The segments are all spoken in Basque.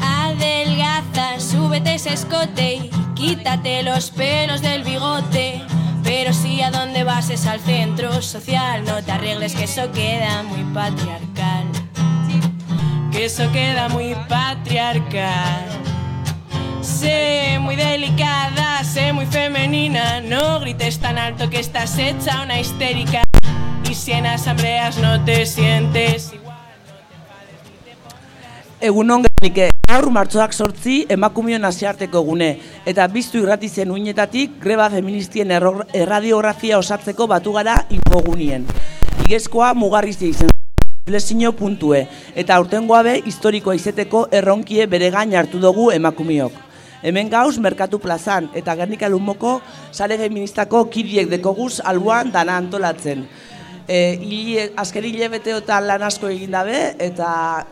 Adelgaza, súbete ese escote y quítate los pelos del bigote. Pero si a dónde vas es al centro social, no te arregles que eso queda muy patriarcal. Que eso queda muy patriarcal. Sé muy delicada, sé muy femenina, no grites tan alto que estás hecha una histérica. Y si en asambleas no te sientes igual. Egunon gernik, gaur martxoak sortzi emakumion asiarteko gune, eta biztu irratizen uinetatik greba feministien erradiografia osatzeko batu gara infogunien. Igezkoa mugarrizia izan Lesino puntue, eta aurtengoa be historikoa izeteko erronkie bere gain hartu dugu emakumiok. Hemen gauz Merkatu plazan eta Gernika Lumoko sare feministako kidiek dekoguz alboan dana antolatzen. E, hile, azken hilebeteotan lan asko egin dabe, eta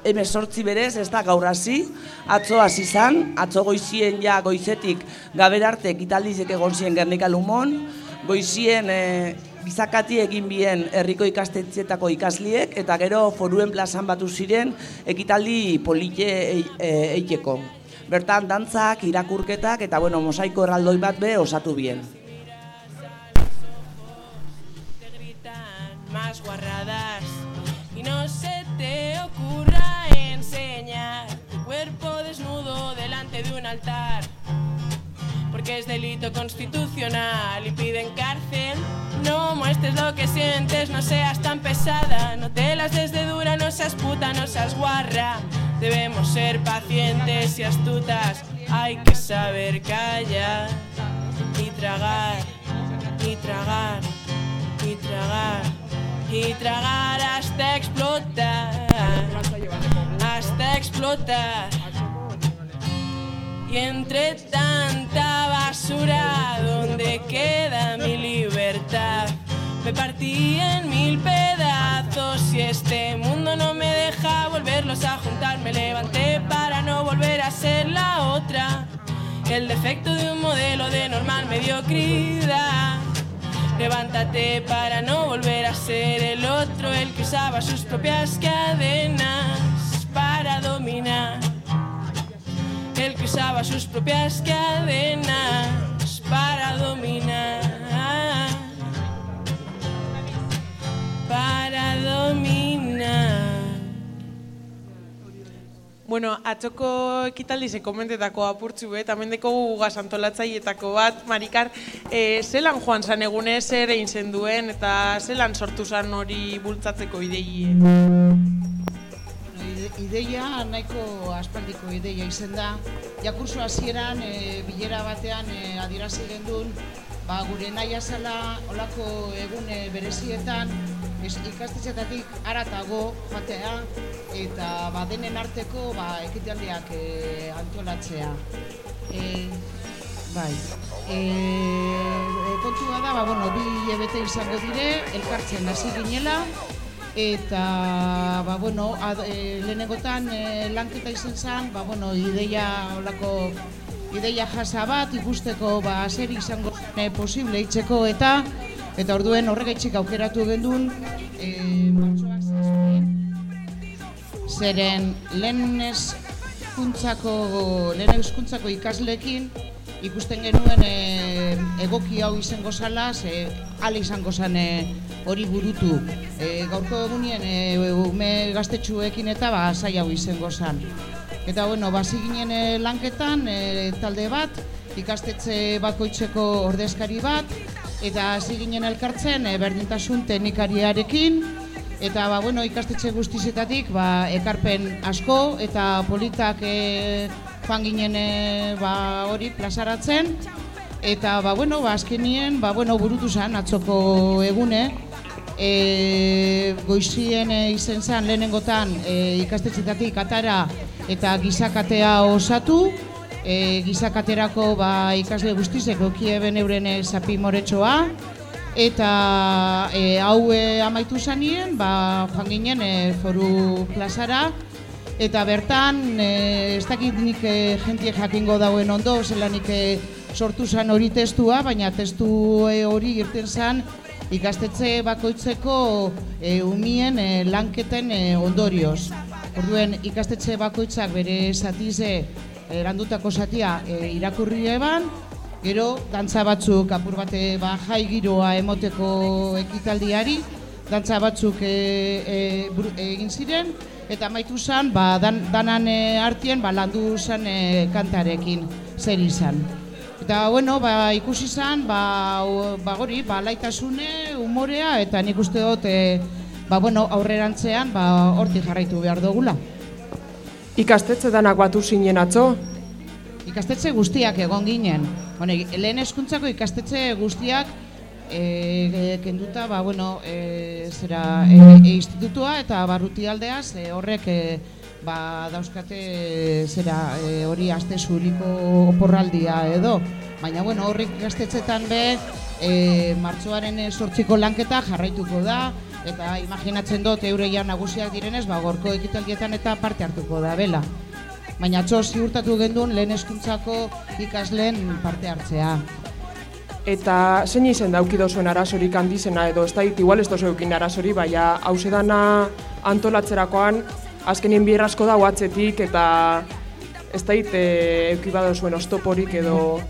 hemen sortzi berez, ez da gaur hasi, atzo hasi zan, atzo goizien ja goizetik gaber arte ekitaldizek egon ziren Gernika Lumon, goizien e, bizakati egin bien herriko ikastetxetako ikasliek, eta gero foruen plazan batu ziren ekitaldi polite e, e, eiteko. Bertan dantzak, irakurketak eta bueno, mosaiko erraldoi bat be osatu bien. más guarradas y no se te ocurra enseñar cuerpo desnudo delante de un altar. Porque es delito constitucional y piden cárcel. No muestres lo que sientes, no seas tan pesada, no te las des de dura, no seas puta, no seas guarra. Debemos ser pacientes y astutas, hay que saber callar y tragar y tragar y tragar y tragar hasta explotar hasta explotar y entre tanta basura donde queda mi libertad me partí en mil pedazos y este mundo no me deja volverlos a juntar. Me levanté para no volver a ser la otra. El defecto de un modelo de normal mediocridad. Levántate para no volver a ser el otro, el que usaba sus propias cadenas para dominar. El que usaba sus propias cadenas para dominar. Para dominar. Bueno, atxoko ekitaldi ze komentetako apurtzu bet, hemen deko gugaz antolatzaietako bat, Marikar, e, zelan joan zan egune, zer egin eta zelan sortu zan hori bultzatzeko ideie? Ide- Ideia nahiko aspaldiko ideia izen da. Jakurso hasieran e, bilera batean e, adierazi gendun, ba, gure nahi azala olako egune berezietan ez, ikastetxetatik aratago joatea eta ba, denen arteko ba, ekitaldiak e, antolatzea. E, bai. E, e, kontua da, ba, bueno, bi hilabete izango dire, elkartzen hasi ginela, eta ba, bueno, ad, e, lehenengotan e, lanketa izan zen, ba, bueno, ideia olako ideia jasa bat ikusteko ba, zer izango zen e, posible itzeko eta eta orduen horregaitzik aukeratu gendun e, zeren lehen hezkuntzako lehen hezkuntzako ikasleekin ikusten genuen e, egoki hau izango zala, ze ala izango zen e, hori burutu. E, gaurko egunien e, ume gaztetxuekin eta ba, zai hau izango zen. Eta bueno, basi ginen e, lanketan e, talde bat, ikastetxe bakoitzeko ordezkari bat, eta hasi ginen elkartzen e, berdintasun teknikariarekin, Eta ba, bueno, ikastetxe guztizetatik ba, ekarpen asko eta politak e, joan ginen e, ba, hori plazaratzen. Eta ba, bueno, ba, azkenien ba, bueno, burutu zen atzoko egune. E, goizien e, izen zen lehenengotan e, ikastetxetatik atara eta gizakatea osatu. E, gizakaterako ba, ikasle guztizek okieben euren e, zapi moretxoa eta e, hau e, amaitu zanien, ba, joan ginen e, foru plazara, eta bertan, e, ez dakit nik e, jentie jakingo dauen ondo, zelanik e, sortu zen hori testua, baina testu e, hori irten zen ikastetxe bakoitzeko e, umien e, lanketen e, ondorioz. Orduen ikastetxe bakoitzak bere zatize erandutako zatia e, irakurri eban, gero dantza batzuk apur bate ba, jai giroa emoteko ekitaldiari, dantza batzuk e, e, egin ziren, eta amaitu zen, ba, dan, danan e, artien ba, landu zen e, kantarekin zer izan. Eta, bueno, ba, ikusi izan, ba, ba, gori, ba, laitasune, umorea, eta nik uste dut, e, ba, bueno, aurrerantzean, ba, hortik jarraitu behar dugula. Ikastetxe danak batu zinen atzo, Ikastetxe guztiak egon ginen. Bueno, lehen hezkuntzako ikastetxe guztiak e, e, kenduta, ba, bueno, e, zera, e, e, institutua eta barruti aldeaz, e, horrek e, ba, dauzkate zera, e, hori aste zuriko oporraldia edo. Baina, bueno, horrek ikastetxetan be, e, martxoaren sortziko lanketa jarraituko da, eta imaginatzen dut eureia nagusiak direnez, ba, gorko ekitaldietan eta parte hartuko da, bela. Baina atzo ziurtatu gendun lehen hezkuntzako ikasleen parte hartzea. eta zein izen dauki dozuen arazorik handizena edo ez dait, igual ez dozu eukin arazori, baina hausedana antolatzerakoan azkenien bier asko da atzetik eta ez dait e, euki badozuen ostoporik edo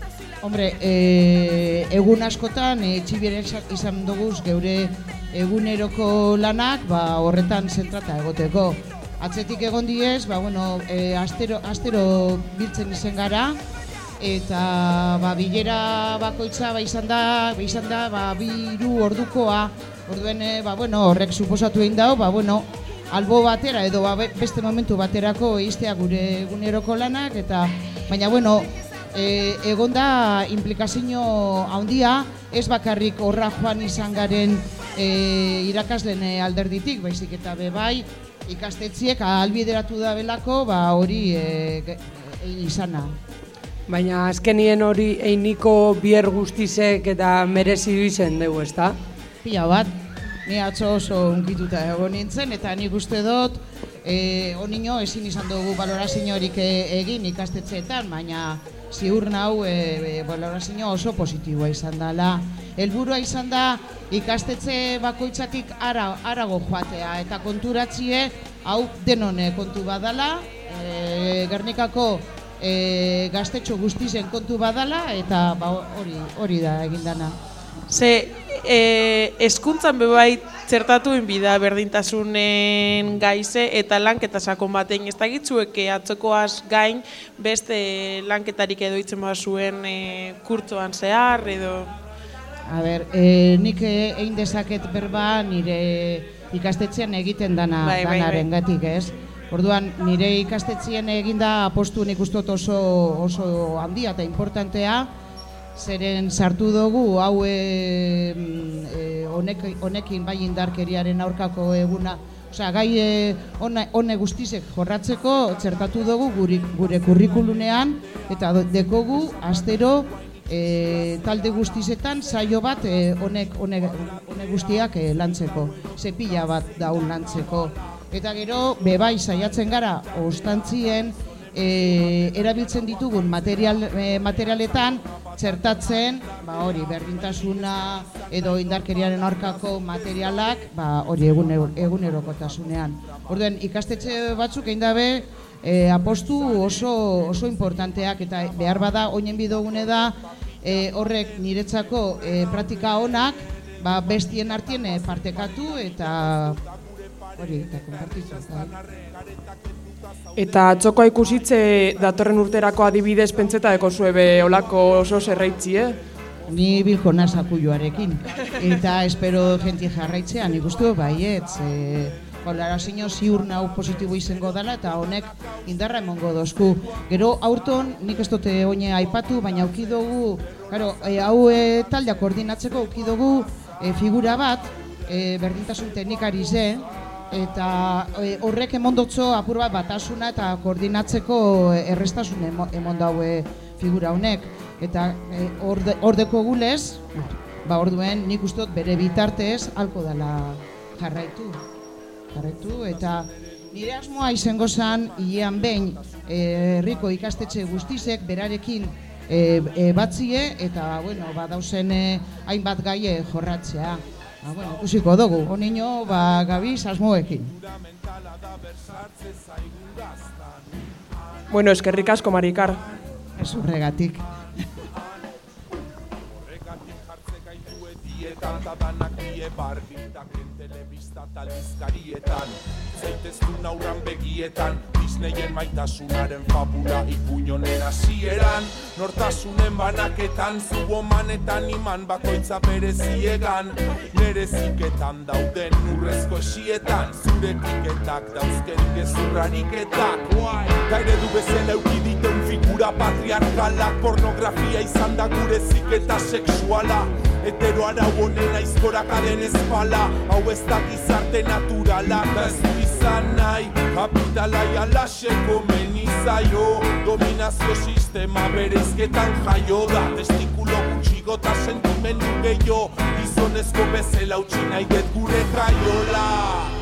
Hombre, e, egun askotan e, txibieren izan dugu geure eguneroko lanak ba, horretan zentrata egoteko. Atzetik egon diez, ba, bueno, e, astero, astero biltzen izen gara, eta ba, bilera bakoitza ba, izan da, ba, izan da ba, bi hiru ordukoa, orduen e, ba, bueno, horrek suposatu egin dau, ba, bueno, albo batera edo ba, be- beste momentu baterako eistea gure eguneroko lanak, eta baina bueno, e, egon da implikazio handia, ez bakarrik horra joan izan garen e, irakaslen e, alderditik, baizik eta be bai ikastetziek ahalbideratu da belako, ba hori e, egin izana. Baina azkenien hori einiko bier guztizek eta merezi izen dugu, ezta? Pila bat, ni atzo oso unkituta egon nintzen, eta nik uste dut, e, onino ezin izan dugu baloraziorik e, egin ikastetxeetan, baina ziur nau e, e, oso positiboa izan dela. Helburua izan da ikastetxe bakoitzatik ara, arago joatea, eta konturatzie hau denone kontu badala, e, Gernikako e, gaztetxo guztizen kontu badala, eta ba, hori, hori da egindana. Ze, e, eskuntzan bebai txertatu inbida berdintasunen gaize eta lanketa sakon baten ez dagitzuek atzokoaz gain beste lanketarik edo itzen zuen e, kurtzoan zehar edo... A ber, e, nik egin dezaket berba nire ikastetxean egiten dana Bai, bai, bai. danaren gatik, ez? Orduan, nire ikastetxean eginda apostu nik oso, oso handia eta importantea, zeren sartu dugu hau e, e, honek, honekin bai indarkeriaren aurkako eguna, Osea, gai e, hone, guztizek jorratzeko txertatu dugu guri, gure kurrikulunean eta dekogu astero e, talde guztizetan saio bat honek, honek, honek guztiak e, lantzeko, zepila bat daun lantzeko. Eta gero, bebai saiatzen gara, ostantzien, e, erabiltzen ditugun material, e, materialetan txertatzen, ba hori, berdintasuna edo indarkeriaren aurkako materialak, ba hori egunero, egunerokotasunean. Orduan ikastetxe batzuk egin dabe e, apostu oso oso importanteak eta behar bada oinen bidogune da e, horrek niretzako e, praktika onak ba, bestien artien partekatu eta hori eta konpartitu. Eta atzokoa ikusitze datorren urterako adibidez pentseta deko zuebe olako oso zerraitzi, eh? Ni bilko naz akuioarekin. Eta espero jenti jarraitzea, nik uste baietz. E, Kolarazio ziur nau positibo izango dela eta honek indarra emongo dozku. Gero aurton nik ez dute oine aipatu, baina auki dugu, claro, e, hau e, taldea koordinatzeko auki dugu e, figura bat, e, berdintasun teknikari ze, eta e, horrek emondotzo apur bat batasuna eta koordinatzeko errestasun emo- emon daue figura honek. Eta e, orde, ordeko gulez, ba orduen nik uste dut bere bitartez halko dela jarraitu. Jarraitu eta nire asmoa izango zen hilean behin eh, herriko ikastetxe guztizek berarekin e, e, batzie eta bueno, ba dausen e, hainbat gaie jorratzea. Ba, bueno, ikusiko dugu, onino ba, gabiz asmoekin. Bueno, eskerrik asko Marikar. Ez horregatik. Dietan da danak die barbiltaken telebista talbizkarietan Zaiteztu nauran begietan Disneyen maitasunaren fabula ipuñonen hasieran. Nortasunen banaketan Zubomanetan iman bakoitza bereziegan. Nere ziketan dauden urrezko esietan Zure tiketak dauzken gezurrariketak Ta ere du bezala eukiditeun figura patriarkalak Pornografia izan da gure ziketa sexuala. Hetero arau honen aizkorak aden espala Hau ez da gizarte naturala Da ez izan nahi. Kapitalai alaxeko menizaio Dominazio sistema bereizketan jaio da. Testikulo gutxigo eta sentimendu gehiago. Gizonezko bezala utzi nahi det gure jaiola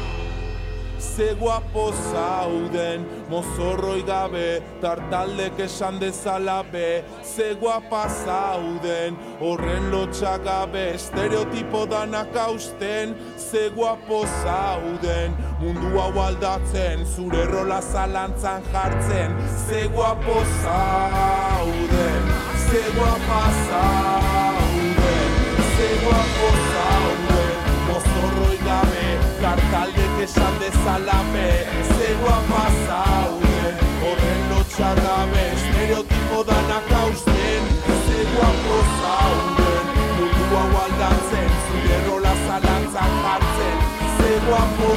ze guapo zauden. Mozorroi gabe, tartaldek esan dezala be. Ze guapa zauden, horren lotxa gabe. Estereotipo danak hausten, ze guapo zauden. Mundu hau aldatzen, zure rola zalantzan jartzen. Ze guapo zauden, ze guapa zauden. Ze guapo zauden, mozorroi gabe Kartaldek esan dezalabe Ze guapa zauden Horren lotxa gabe Estereotipo danak hausten Ze guapo zauden Mundu hau aldatzen Zure rola zalantzan jartzen Ze guapo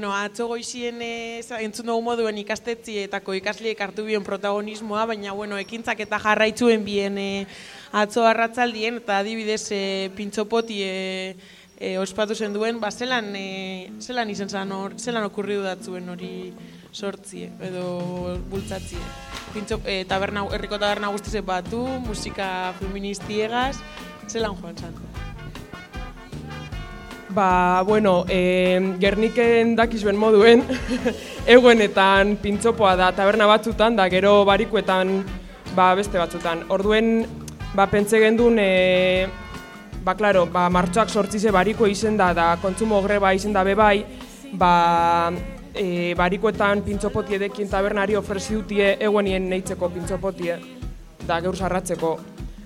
Bueno, atzo goizien eh, entzun dugu moduen ikastetzietako ikasliek hartu bien protagonismoa, baina bueno, ekintzak eta jarraitzuen bien eh, atzo arratzaldien, eta adibidez eh, pintxopoti eh, eh, ospatu zen duen, ba, zelan, eh, zelan izen zan hor, zelan okurridu datzuen hori sortzie, edo bultzatzie. Pintxo, eh, taberna, herriko taberna guztize batu, musika feministiegaz, zelan joan zan. Ba, bueno, e, Gerniken dakizuen moduen, eguenetan pintzopoa da taberna batzutan, da gero barikuetan ba, beste batzutan. Orduen, ba, pentse gendun, e, ba, klaro, ba, martxoak sortzize bariko izen da, da kontsumo greba izen da bebai, ba, e, barikoetan pintzopotie dekin tabernari ofrezi dutie eguenien neitzeko pintzopotie, da geur sarratzeko.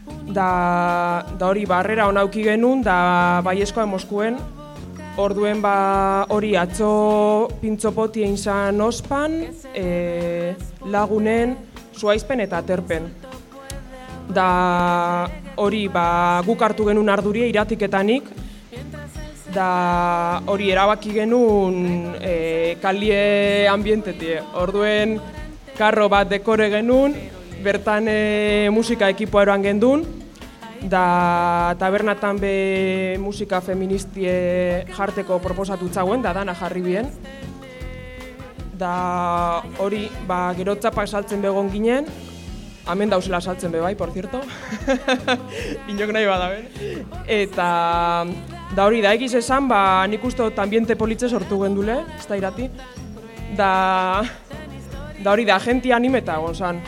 Da, da hori barrera onauki genuen, da baieskoa Moskuen, orduen ba hori atzo pintzopotie izan ospan, e, lagunen, zuaizpen eta terpen. Da hori ba guk hartu genuen arduria iratikeetanik, da hori erabaki genuen e, kalie ambientetie. Orduen karro bat dekore genuen, bertan e, musika ekipoa eroan gendun, da tabernatan be musika feministie jarteko proposatu txauen, da dana jarri bien. Da hori, ba, gero txapak saltzen begon ginen, hemen dauzela saltzen be bai, por cierto. Inok nahi badaben. Eta da hori, da egiz esan, ba, nik dut ambiente politxe sortu gendule, ez da irati. Da, da hori, da agenti animeta egon zan.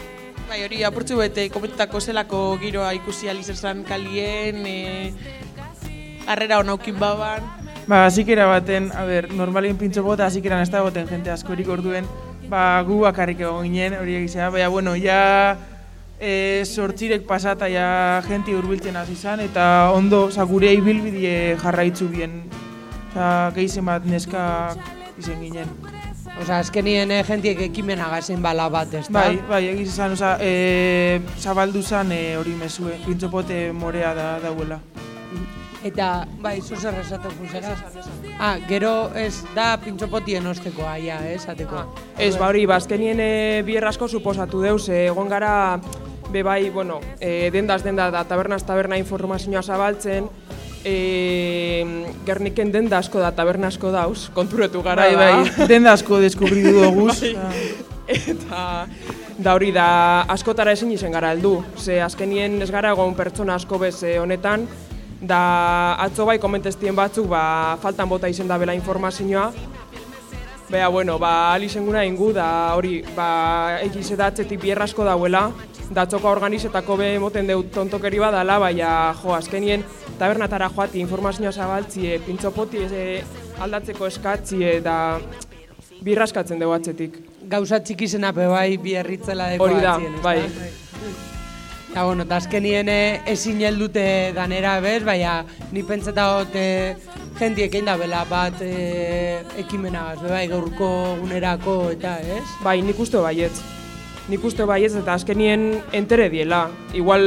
Bai, hori apurtzu bete komentetako zelako giroa ikusi alizezan kalien, e, harrera honaukin baban. Ba, zikera baten, a ber, normalien pintxo bota, zikeran ez da goten jente askorik orduen, ba, gu bakarrik egon ginen, hori egizea, baina, bueno, ja e, sortzirek pasata ja jenti hurbiltzen hasi izan eta ondo, oza, gure ibilbidie jarraitzu bien, oza, gehizen bat neska izen ginen. Osa, azkenien eh, jentiek ekimena gazen bala bat, ez da? Bai, bai, egiz esan, oza, e, zabaldu zan e, hori mezue, pintxopote morea da dauela. Eta, bai, zu zer esatuko zera? Ah, gero ez da pintxopotien ostekoa, ja, eh, esateko. Ez, ba hori, bazkenien e, bier asko suposatu deuz, e, egon gara, be bai, bueno, e, dendaz denda da tabernaz taberna informazioa zabaltzen, e, gerniken denda asko da, taberna asko dauz, konturetu gara Bai, bai, denda asko deskubridu doguz. Eta da hori da askotara ezin izen gara heldu. Ze azkenien ez gara egon pertsona asko bez eh, honetan, da atzo bai komentestien batzuk ba, faltan bota izen da bela informazioa. Bea, bueno, ba, alizenguna ingu, da hori, ba, egiz edatzetik bierra asko dauela, da atzoko organizetako be moten deut tontokeri badala, baina, jo, azkenien tabernatara joati informazioa zabaltzie, pintzopoti e, aldatzeko eskatzie, da birra eskatzen dugu atzetik. Gauza txikizena pe bai biarritzela deko Hori da, atzien, bai. Ja, bueno, eta azkenien eh, ezin heldute danera bez, baina ni pentseta hot eh, jendiek egin da bela bat eh, ekimenagaz, be bai, gaurko gunerako eta, ez? Bai, nik uste baietz. Nik uste baietz eta azkenien entere diela. Igual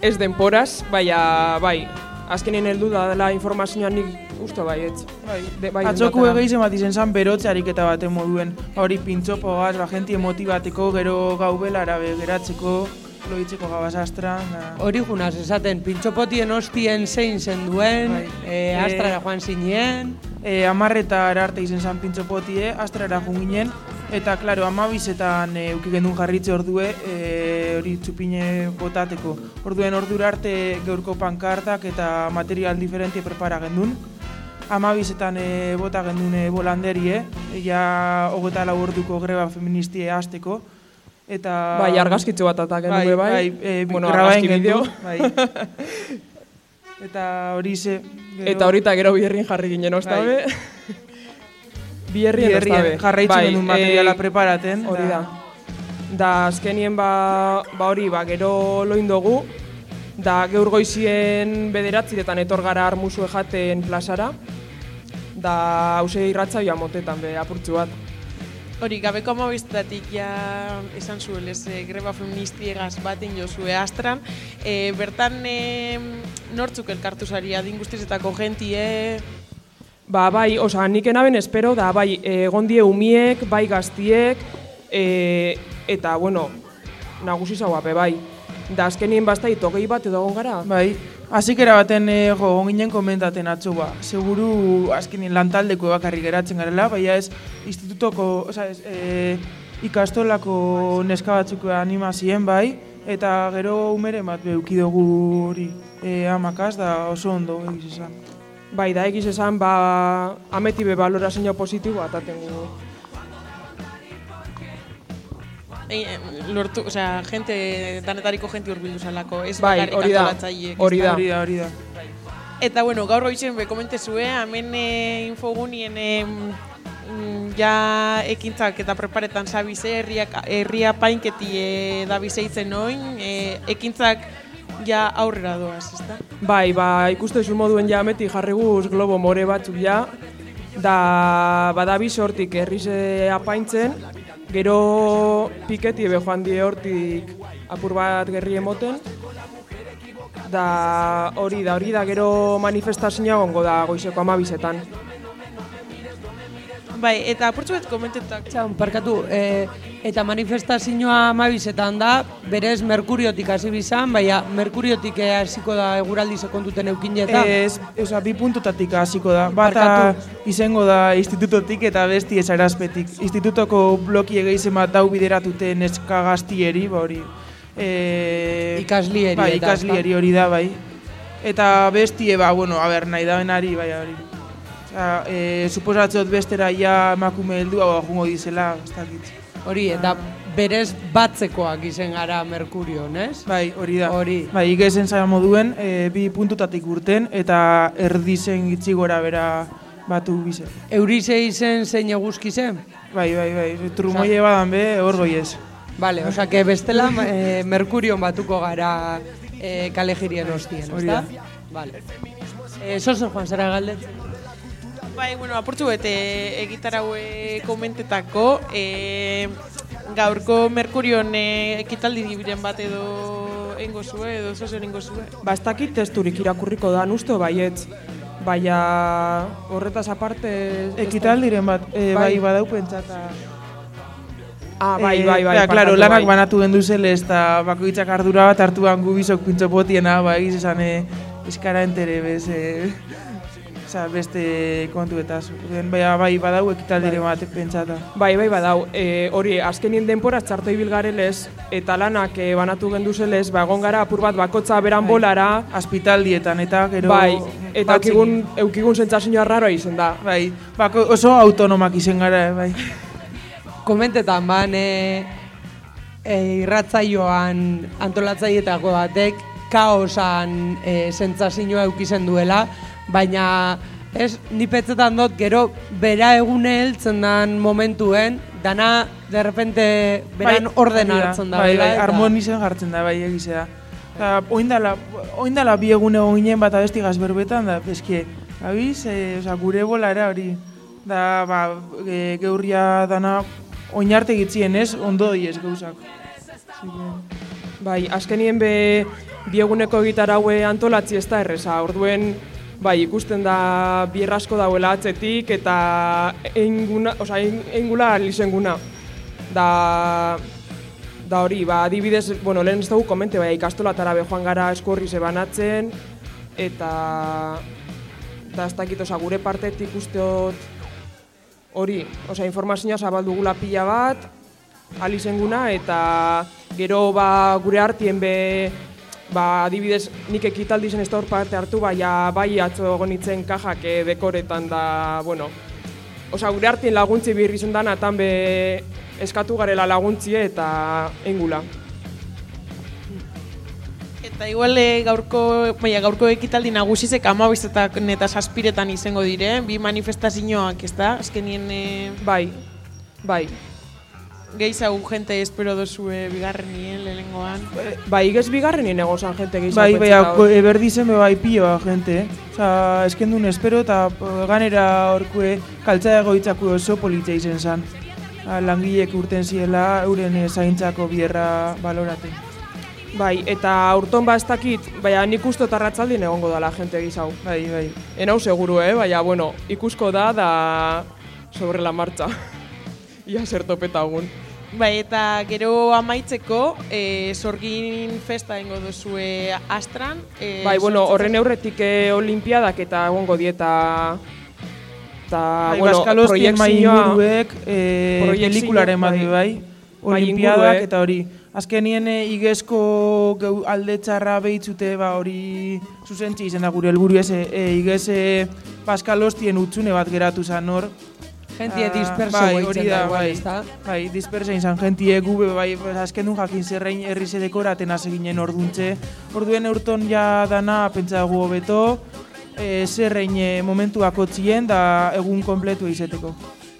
ez denporaz, baina bai, azkenien heldu da dela informazioa nik uste baietz. Bai, De- bai, denbatara. egeiz ematen zan berotze ariketa baten moduen. Hori pintxopogaz, ba, jenti motibateko, gero gau belara be, geratzeko, loitzeko gabaz astra. Na. Hori gunaz, esaten, pintxopotien hostien zein zen duen, Bai. eh, astrara joan zinien, E, amarretara arte izen zan pintxopotie, astrara jun ginen, eta, klaro, amabizetan e, uki gendun jarritze ordue, e, hori txupine botateko. Orduen ordura arte geurko pankartak eta material diferentie prepara gendun. Amabizetan e, bota gendun e, bolanderie, ja hogeta lau orduko greba feministie hasteko. Eta... Bai, argazkitzu bat ataken bai, bai, bai. bai, e, Bueno, argazki bideo. bai. eta hori ze... gero- Eta horita gero bierrin jarri ginen ostabe. Bierrien Bierrien ostabe. jarraitzen Bai, genuen materiala eh, preparaten. Hori da. Da azkenien ba, ba hori, ba, gero loin dugu, da geur goizien bederatziretan etor gara armuzu jaten plazara, da hause irratza joa motetan be apurtzu bat. Hori, gabeko amabiztatik ja esan zuel ez eh, greba feministiegaz baten jozue astran. E, bertan e, nortzuk elkartu zari adin guztizetako jentie, Ba, bai, osea, nik enaben espero, da, bai, egon die umiek, bai gaztiek, e, eta, bueno, nagusi zau ape, bai. Da, azkenien bastait, hogei bat edo gara. Bai, Azikera baten e, jo, ginen komentaten atzo ba. Seguru azkenin lantaldeko bakarrik geratzen garela, baina ez institutoko, oza, ez, e, ikastolako neska batzuk animazien bai, eta gero umere bat beuki dugu hori e, amakaz, da oso ondo egiz esan. Bai, da egiz esan, ba, ameti be balorazio positibo ataten gu. e, lortu, osea, gente, danetariko gente hurbildu zalako, ez Bai, hori da, hori da. Hori da, hori da. Eta bueno, gaur goizen be komentezue, hemen e, infogunien e, ja ekintzak eta preparetan zabize, herriak, herria painketi e, da bizeitzen oin, e, ekintzak ja aurrera doaz, ezta? Bai, ba, ikuste zu moduen ja ameti jarriguz globo more batzuk ja, da badabi sortik herrize apaintzen, gero piketi ebe joan die hortik apur bat gerri emoten, da hori da hori da gero manifestazioa gongo da goizeko amabizetan. Bai, eta apurtzu bet komentetak. Txaun, parkatu, e, eta manifestazioa amabizetan da, berez Merkuriotik hasi bizan, baina Merkuriotik eh, hasiko da eguraldi sekonduten eukin eta. Ez, oza, bi puntotatik hasiko da. Bata Barkatu. izango da institutotik eta besti esarazpetik. Institutoko bloki egeizen bat dau bideratute neska gaztieri, ba hori. E, Ikaslieri Bai, ikaslieri hori da, bai. Eta bestie, ba, bueno, a ber, nahi dabenari, bai, hori. E, suposatzot bestera ja emakume heldu hau jungo dizela, ez dakit. Hori, eta berez batzekoak izen gara Merkurion, ez? Bai, hori da. Hori. Bai, ikezen zara moduen, e, bi puntutatik urten, eta erdizen gitzi gora bera batu bize. Eurize izen zein eguzki zen? Bai, bai, bai, trumoie badan be, hor goiez. Vale, osea, que bestela e, Merkurion batuko gara e, kale jirien hostien, Hori ezta? Vale. E, zozen joan zara galdetzen? Bai, bueno, apurtzu bete egitaraue komentetako, e, gaurko Merkurion e, ekitaldi dibiren bat edo engo zue, edo zozer engo zue. Ba, ez dakit testurik irakurriko da, uste baietz. Baina horretaz aparte... Ekitaldiren bat, e, bai, Bai. badau pentsata. Ah, bai, bai, bai. Ja, claro, barkatu, lanak bai. banatu gendu zele, ez da bakoitzak ardura bat hartuan gu bizok pintxo potiena, ba, egiz esan e, eskara entere, bez, e, oza, beste kontuetaz. Orduan, Bai, bai, badau ekitaldiren bat pentsata. Bai, bai, badau. E, hori, azkenien denpora txarto ibil garelez, eta lanak e, banatu gendu zelez, ba, egon gara apur bat bakotza beran bolara, Aspitaldietan, eta gero... bai, eta eukigun, eukigun sentsazioa raroa izen da. Bai, bako, oso autonomak izen gara, bai. Komentetan ban e, e, irratzaioan antolatzaietako batek kaosan e, sentsazioa eukizen duela, baina ez ni petzetan dut gero bera egune heltzen dan momentuen dana de repente beran orden hori hartzen da Bai, bai, eta- harmonizan jartzen da, bai, egizea. Eta oindala, oindala bi egun egon ginen bat abesti gazberbetan, da, eske, abiz, e, oza, gure bolara hori, da, ba, e, geurria dana oinarte gitzien ez, ondo diez gauzak. Bai, azkenien be bieguneko gitaraue antolatzi ez da erreza. Orduen, bai, ikusten da bierrasko dauela atzetik eta einguna, oza, eingula lizenguna. Da, da hori, ba, adibidez, bueno, lehen ez dugu komente, bai, ikastolatara be joan gara eskorri ze banatzen, eta da ez dakit, oza, gure partetik usteot hori, oza, informazioa zabaldugula pila bat, alizenguna eta gero ba gure artien be ba adibidez nik ekitaldi zen ez da parte hartu baina bai atzo egon nintzen kajak eh, dekoretan da bueno Osea, gure artien laguntzi birri zen dana tan be eskatu garela laguntzie eta engula. Eta igual e, gaurko, baina gaurko ekitaldi nagusizek amabizetan eta saspiretan izango dire, bi manifestazioak, ez da? Azkenien e, Bai, bai. Gehiago jente espero dozue bigarrenien lehenengoan. Bai, igez bigarrenien egon zan jente gehiago. Bai, bai, eberdizen be bai pioa, gente, eh? Osa, eskendun espero eta eh, ganera horkue kaltza egoitzako oso politza izen zan. Ah, Langilek urten ziela euren eh, zaintzako bierra balorate. Bai, eta aurton ba ez dakit, baina nik uste tarratzaldin egongo dala jente gizau. Bai, bai. Enau seguru, eh? Baina, bueno, ikusko da, da sobre la marcha. Ia zer topetagun. Bai, eta gero amaitzeko, e, sorgin festa ingo duzue astran. E, bai, bueno, horren aurretik eh, olimpiadak eta egongo dieta eta, Bai, bueno, eh, proiekzioa, pelikularen bat bai. bai, olimpiadak eta hori. Azkenien eh, igezko geu alde txarra behitzute ba hori zuzentzi izen da gure helburu ez, e, e, igez e, Paskalostien utzune bat geratu zan hor. Jentie Ah, disperso bai, hori da, bai. ezta? Bai, dispersa izan jentie gube, bai, azken dun jakin zerrein herri dekoraten hasi ginen orduntxe. Orduen eurton ja dana pentsa gu hobeto, e, zerrein e, momentuak otzien da egun kompletu izeteko.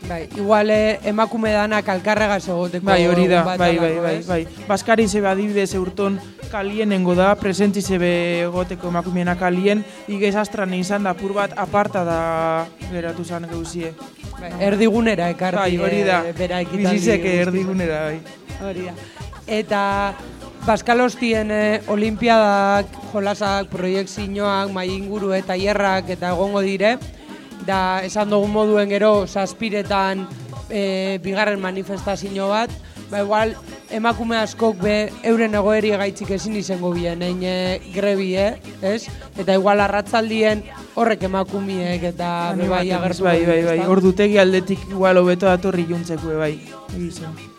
Bai, igual eh, emakume danak alkarrega egoteko Bai, hori da, bai, bai, bai, bai. Baskari zebe adibidez eurton kalienengo da, presentzi zebe egoteko emakumeena kalien, igez astran izan da pur bat aparta da geratu zan gauzie. Bai, erdigunera ekarri Bai, hori da, eh, bera ekitaldi bizizek erdigunera, bai. Hori da. Eta Baskalostien eh, olimpiadak, jolasak, proiektzioak, mai inguru eta hierrak eta egongo dire. Da, esan dugun moduen gero, saspiretan eh, bigarren manifestazio bat. Ba, igual, emakume askok be euren egoeri gaitzik ezin izango bien, ein eh, grebi, eh, ez? Eta igual arratzaldien horrek emakumiek eta be bai agertu. bai, bai, bai, ordutegi aldetik igual hobeto datorri juntzeko, bai.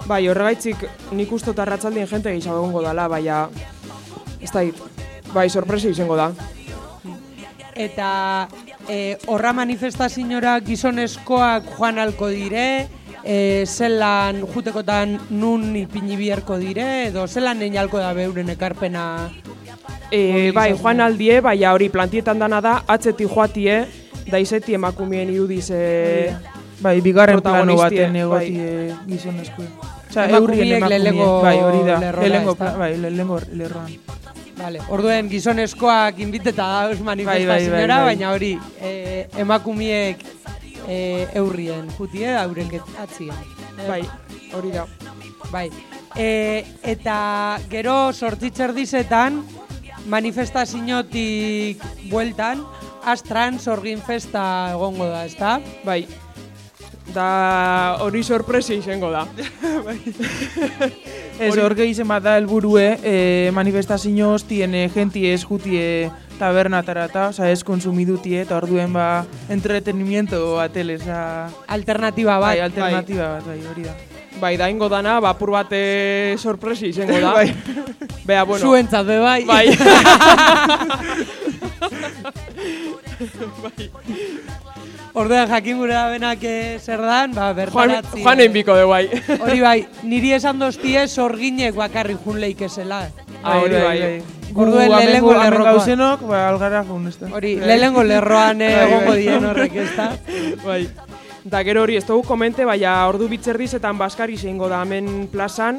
Bai, horregaitzik nik uste tarratzaldien jente gehiago egongo dala, baina ez da bai, sorpresa izango da. Eta e, horra manifestaziora gizonezkoak joan alko dire, e, zelan jutekotan nun ipini biherko dire, edo zelan egin alko da beuren ekarpena E, bai, joan aldie, baina hori plantietan dana da, atzetik joatie, da izeti emakumeen irudiz e, Bai, bigarren plano baten egoti bai. eh, gizonezko. Osea, Emakumeek eurrien emakumeen, lehenengo bai, hori da, pla- bai, lehenengo lerroan. Vale, orduen gizonezkoak inbiteta dauz manifestaziora, bai, bai. baina hori e, emakumiek e, eurrien jutie aurek atzien. Bai, hori da. Bai. E, eta gero sortzitzer dizetan, manifestaziotik bueltan, astran sorgin festa egongo da, ezta? Bai. Da hori sorpresa izango da. Ez hor gehizen bat da helburue, eh, manifestazio hostien eh, genti ez jutie tabernatara eta, oza, ez konsumidutie, eta orduen ba, entretenimiento atele, oza... Alternatiba bat. Bai, alternatiba bat, bai, hori da. Bai, da ingo dana, bapur bat eh, sorpresa izango da. Bai. Bea, bueno. Zuentzat, be bai. Bai. Ordean jakin gure da benak eh, zer dan, ba, bertaratzi. Juan egin biko de bai. Hori bai, niri esan doztie sorginek bakarrik jun leikesela. Ah, hori bai. Orduen Gu lehenengo amengo- amengo lerrokoa. gauzenok, ba, algara jun, ez da. Hori, lehenengo lerroan eh, Bai, bai. egongo dien horrek, ez da? bai. Da gero hori, ez dugu komente, baina ordu bitzerdizetan baskari zeingo da hemen plazan,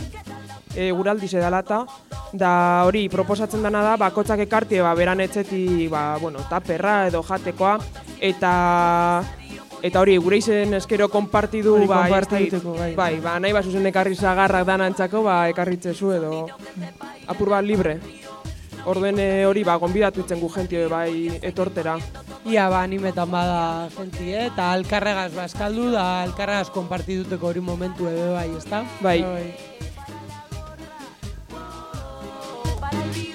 e, guraldi sedalata, da hori proposatzen dana da, bakotzak ekartie ba, beran etxeti, ba, bueno, taperra edo jatekoa, eta eta hori, gure izen eskero konpartidu, Hori, ba, dakit, bai. bai, ba, nahi basuzen ekarri zagarrak danantzako, ba, ekarritzezu edo apur bat libre. Orduen hori, ba, gonbidatu itzen gu jentio bai etortera. Ia ba, animetan bada jenti, eh? eta alkarregaz bazkaldu, da alkarregaz konpartiduteko hori momentu ebe bai, ez da? Bai. Para el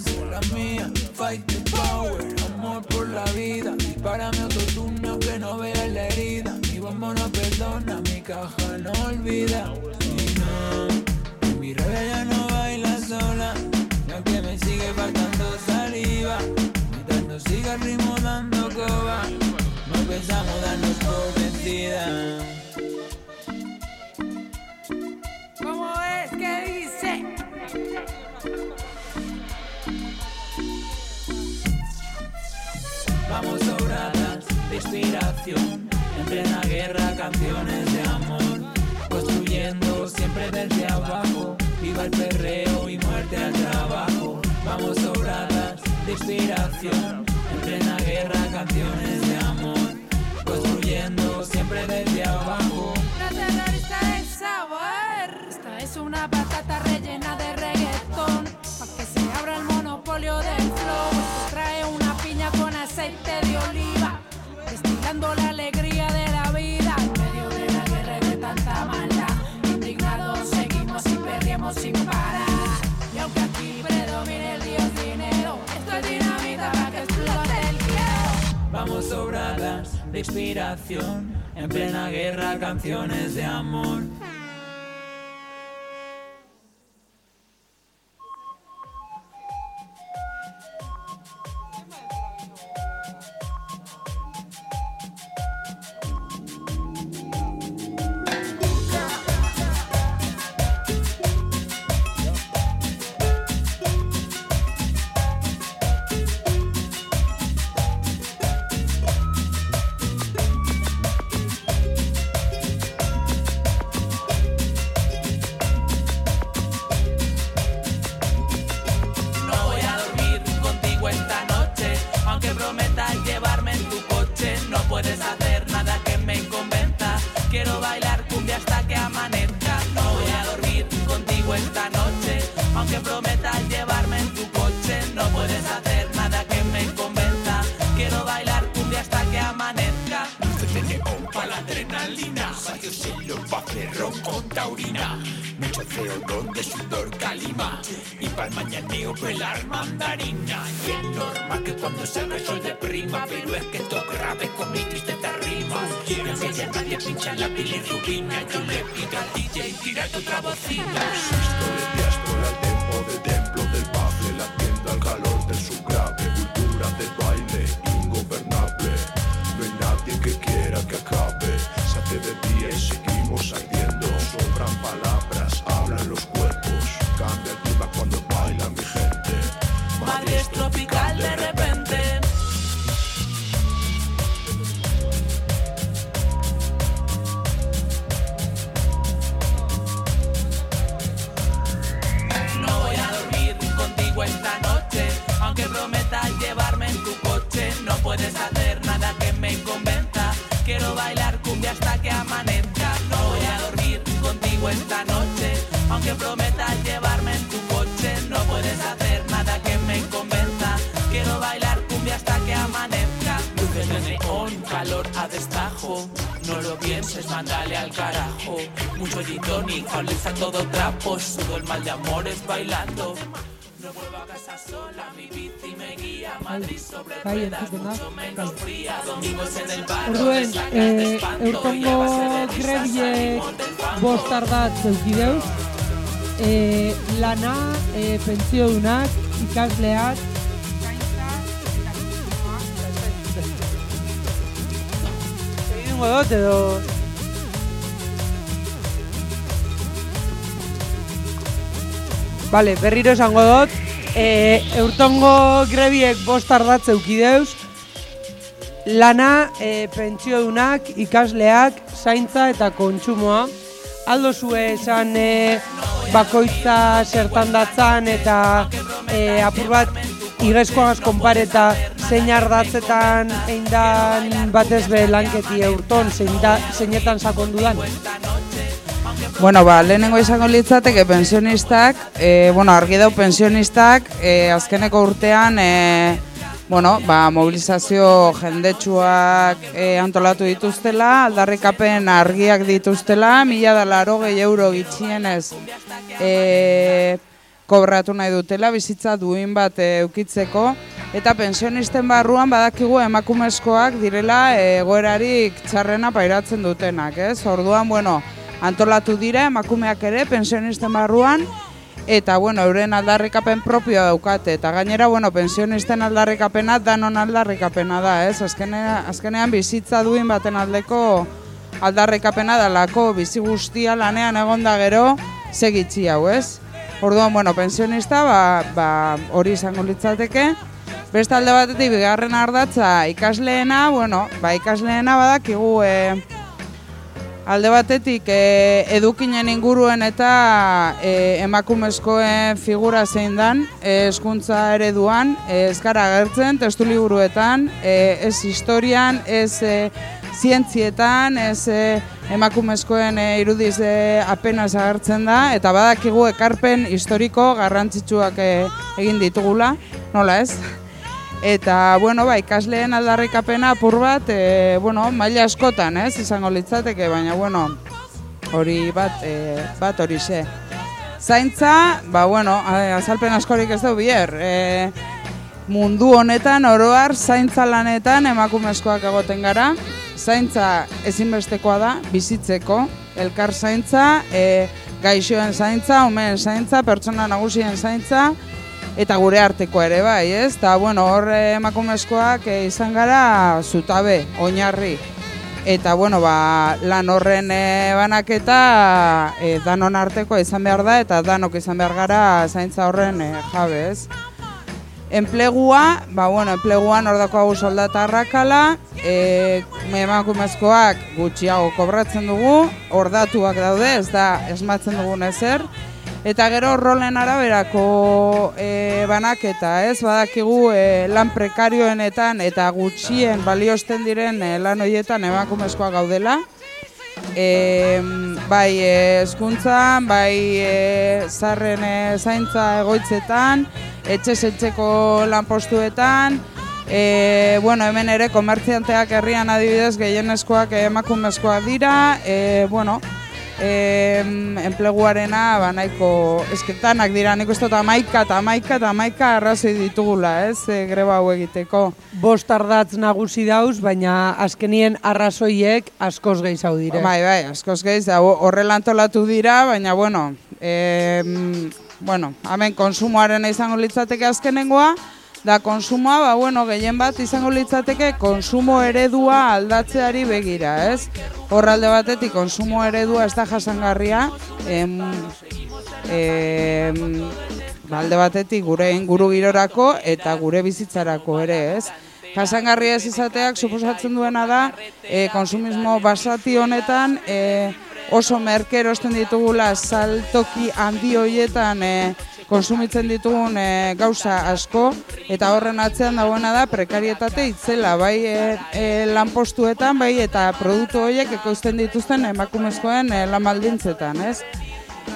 ansia, la mía. Fight the power, amor por la vida. Dispárame otro turno que no vea la herida. Mi bombo no perdona, mi caja no olvida. Y no, mi rabia ya no baila sola. Ya que me sigue faltando saliva. Mientras siga el ritmo dando coba. No pensamos darnos por vencida. Inspiración. En plena guerra, canciones de amor. Construyendo siempre desde abajo. Viva el perreo y muerte al trabajo. Vamos sobradas de inspiración. En plena guerra, canciones de amor. Construyendo siempre desde abajo. La terrorista del sabor. Esta es una patata rellena de reggaetón. Pa' que se abra el monopolio del flow. Trae una piña con aceite de oliva. Destilando la alegría de la vida. En medio de la guerra y de tanta maldad. Indignados seguimos y perdemos sin parar. Y aunque aquí predomine el dios dinero. Esto es dinamita para que explote el clero. Vamos sobradas de inspiración. En plena guerra, canciones de amor. Varios en los ferrón con taurina. Mucho CO2 de sudor calima Y pa'l mañaneo pelar mandarina. Y es normal que cuando se el sol de prima Pero es que esto grave con mi tristeza rima Y aunque ya nadie pincha la bilirrubina Yo le pido al DJ tira tu otra bocina bailando. No vuelvo a casa sola, mi bici me guía. Madrid sobre bai, ruedas, entzuten da. mucho menos fría. Domingos en el bar, Orduen, resaca eh, de espanto, y a eurtongo base de risas grebiek salimos del fango. bost ardatz zeukideuz, eh, lana, eh, pentsiodunak, ikasleak, Egingo dut edo... Bale, berriro esango dut, e, eurtongo grebiek bost ardatz eukideuz, lana, e, pentsiodunak, ikasleak, zaintza eta kontsumoa. Aldo zue esan e, bakoitza zertan datzan eta e, apur bat igezkoagaz konpareta zein ardatzetan eindan batez be lanketi eurton, zein da, zeinetan sakondu. Bueno, ba, lehenengo izango litzateke pensionistak, e, bueno, argi dau pensionistak, e, azkeneko urtean, e, bueno, ba, mobilizazio jendetsuak e, antolatu dituztela, aldarrikapen argiak dituztela, mila da laro gehi euro gitxienez e, kobratu nahi dutela, bizitza duin bat e, eukitzeko, eta pensionisten barruan badakigu emakumezkoak direla egoerarik txarrena pairatzen dutenak, ez? Orduan, bueno, antolatu dira emakumeak ere pensionisten barruan eta bueno, euren aldarrikapen propioa daukate eta gainera bueno, pensionisten aldarrikapena danon aldarrikapena da, ez? Azkenean, azkenean bizitza duin baten aldeko aldarrikapena dalako bizi guztia lanean egonda gero segitzi hau, ez? Orduan, bueno, pensionista ba, ba, hori izango litzateke Beste alde batetik, bigarren ardatza ikasleena, bueno, ba ikasleena badakigu e, alde batetik e, edukinen inguruen eta e, emakumezkoen figura zein dan, e, eskuntza ereduan, e, ez gara agertzen testu liburuetan, e, ez historian, ez e, zientzietan, ez e, emakumezkoen e, irudiz e, apenas agertzen da, eta badakigu ekarpen historiko garrantzitsuak e, egin ditugula, nola ez? Eta, bueno, ba, ikasleen aldarrikapena apur bat, e, bueno, maila askotan, ez, izango litzateke, baina, bueno, hori bat, e, bat hori ze. Zaintza, ba, bueno, azalpen askorik ez du bier, e, mundu honetan, oroar, zaintza lanetan emakumezkoak egoten gara, zaintza ezinbestekoa da, bizitzeko, elkar zaintza, e, gaixoen zaintza, umeen zaintza, pertsona nagusien zaintza, eta gure arteko ere bai, ez? Ta bueno, hor eh, emakumezkoak eh, izan gara zutabe, oinarri. Eta bueno, ba, lan horren eh, banaketa eh, danon artekoa izan behar da eta danok izan behar gara zaintza horren eh, jabe, ez? Enplegua, ba, bueno, enpleguan hor dako hau soldata arrakala, e, emakumezkoak gutxiago kobratzen dugu, hor datuak daude, ez da esmatzen dugun ezer, eta gero rolen araberako e, banaketa, ez, badakigu e, lan prekarioenetan eta gutxien baliosten diren e, lan horietan emakumezkoak gaudela, e, bai hezkuntzan, bai e, zarren e, zaintza egoitzetan, etxez etxeko lanpostuetan, e, bueno, hemen ere komertzianteak herrian adibidez gehienezkoak emakumezkoak dira, e, bueno, e, enpleguarena ba nahiko esketanak dira, nik uste dut amaika eta amaika eta amaika arrazoi ditugula, ez, e, greba hau egiteko. Bost ardatz nagusi dauz, baina azkenien arrazoiek askoz gehiago dire. Bai, bai, askoz gehiz, da, horrela antolatu dira, baina, bueno, e, bueno, hemen konsumoaren izango litzateke azkenengoa, da konsumoa, ba, bueno, gehien bat izango litzateke konsumo eredua aldatzeari begira, ez? Horralde batetik konsumo eredua ez da jasangarria, em, em, ba, alde batetik gure inguru girorako eta gure bizitzarako ere, ez? Jasangarria ez izateak suposatzen duena da e, konsumismo basati honetan e, oso merke erosten ditugula saltoki handi hoietan e, konsumitzen ditugun e, gauza asko eta horren atzean dagoena da prekarietate itzela bai e, e, lanpostuetan bai eta produktu horiek ekoizten dituzten emakumezkoen e, lan baldintzetan, ez?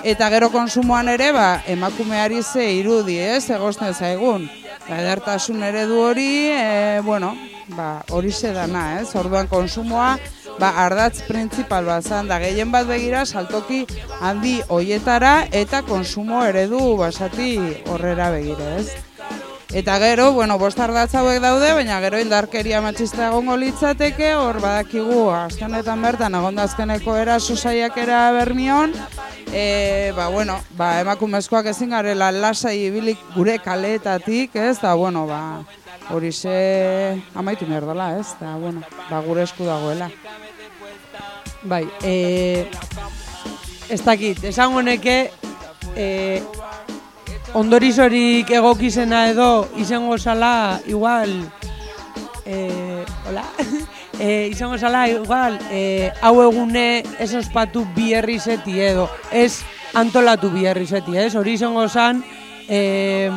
Eta gero konsumoan ere, ba, emakumeari ze irudi, ez, egosten zaigun. Edertasun eredu hori, e, bueno, ba, hori ze dana, ez? Orduan konsumoa, ba, ardatz printzipal bat zan, da gehien bat begira saltoki handi hoietara eta konsumo eredu basati horrera begire, ez? Eta gero, bueno, bost ardatz hauek daude, baina gero indarkeria matxista egongo litzateke, hor badakigu, azken honetan bertan, egon azkeneko eraso saiakera bermion, e, ba, bueno, ba, emakumezkoak ezin garela lasai ibilik gure kaleetatik, ez, da, bueno, ba, hori ze amaitu behar dela, ez, da, bueno, ba, gure esku dagoela. Bai, e, ez dakit, esango neke, e, ondorizorik egokizena edo izango zala igual, e, hola, e, izango zala igual, e, hau egune ez ospatu bi herrizeti edo, ez antolatu bi herrizeti, ez? Hori izango zan, e,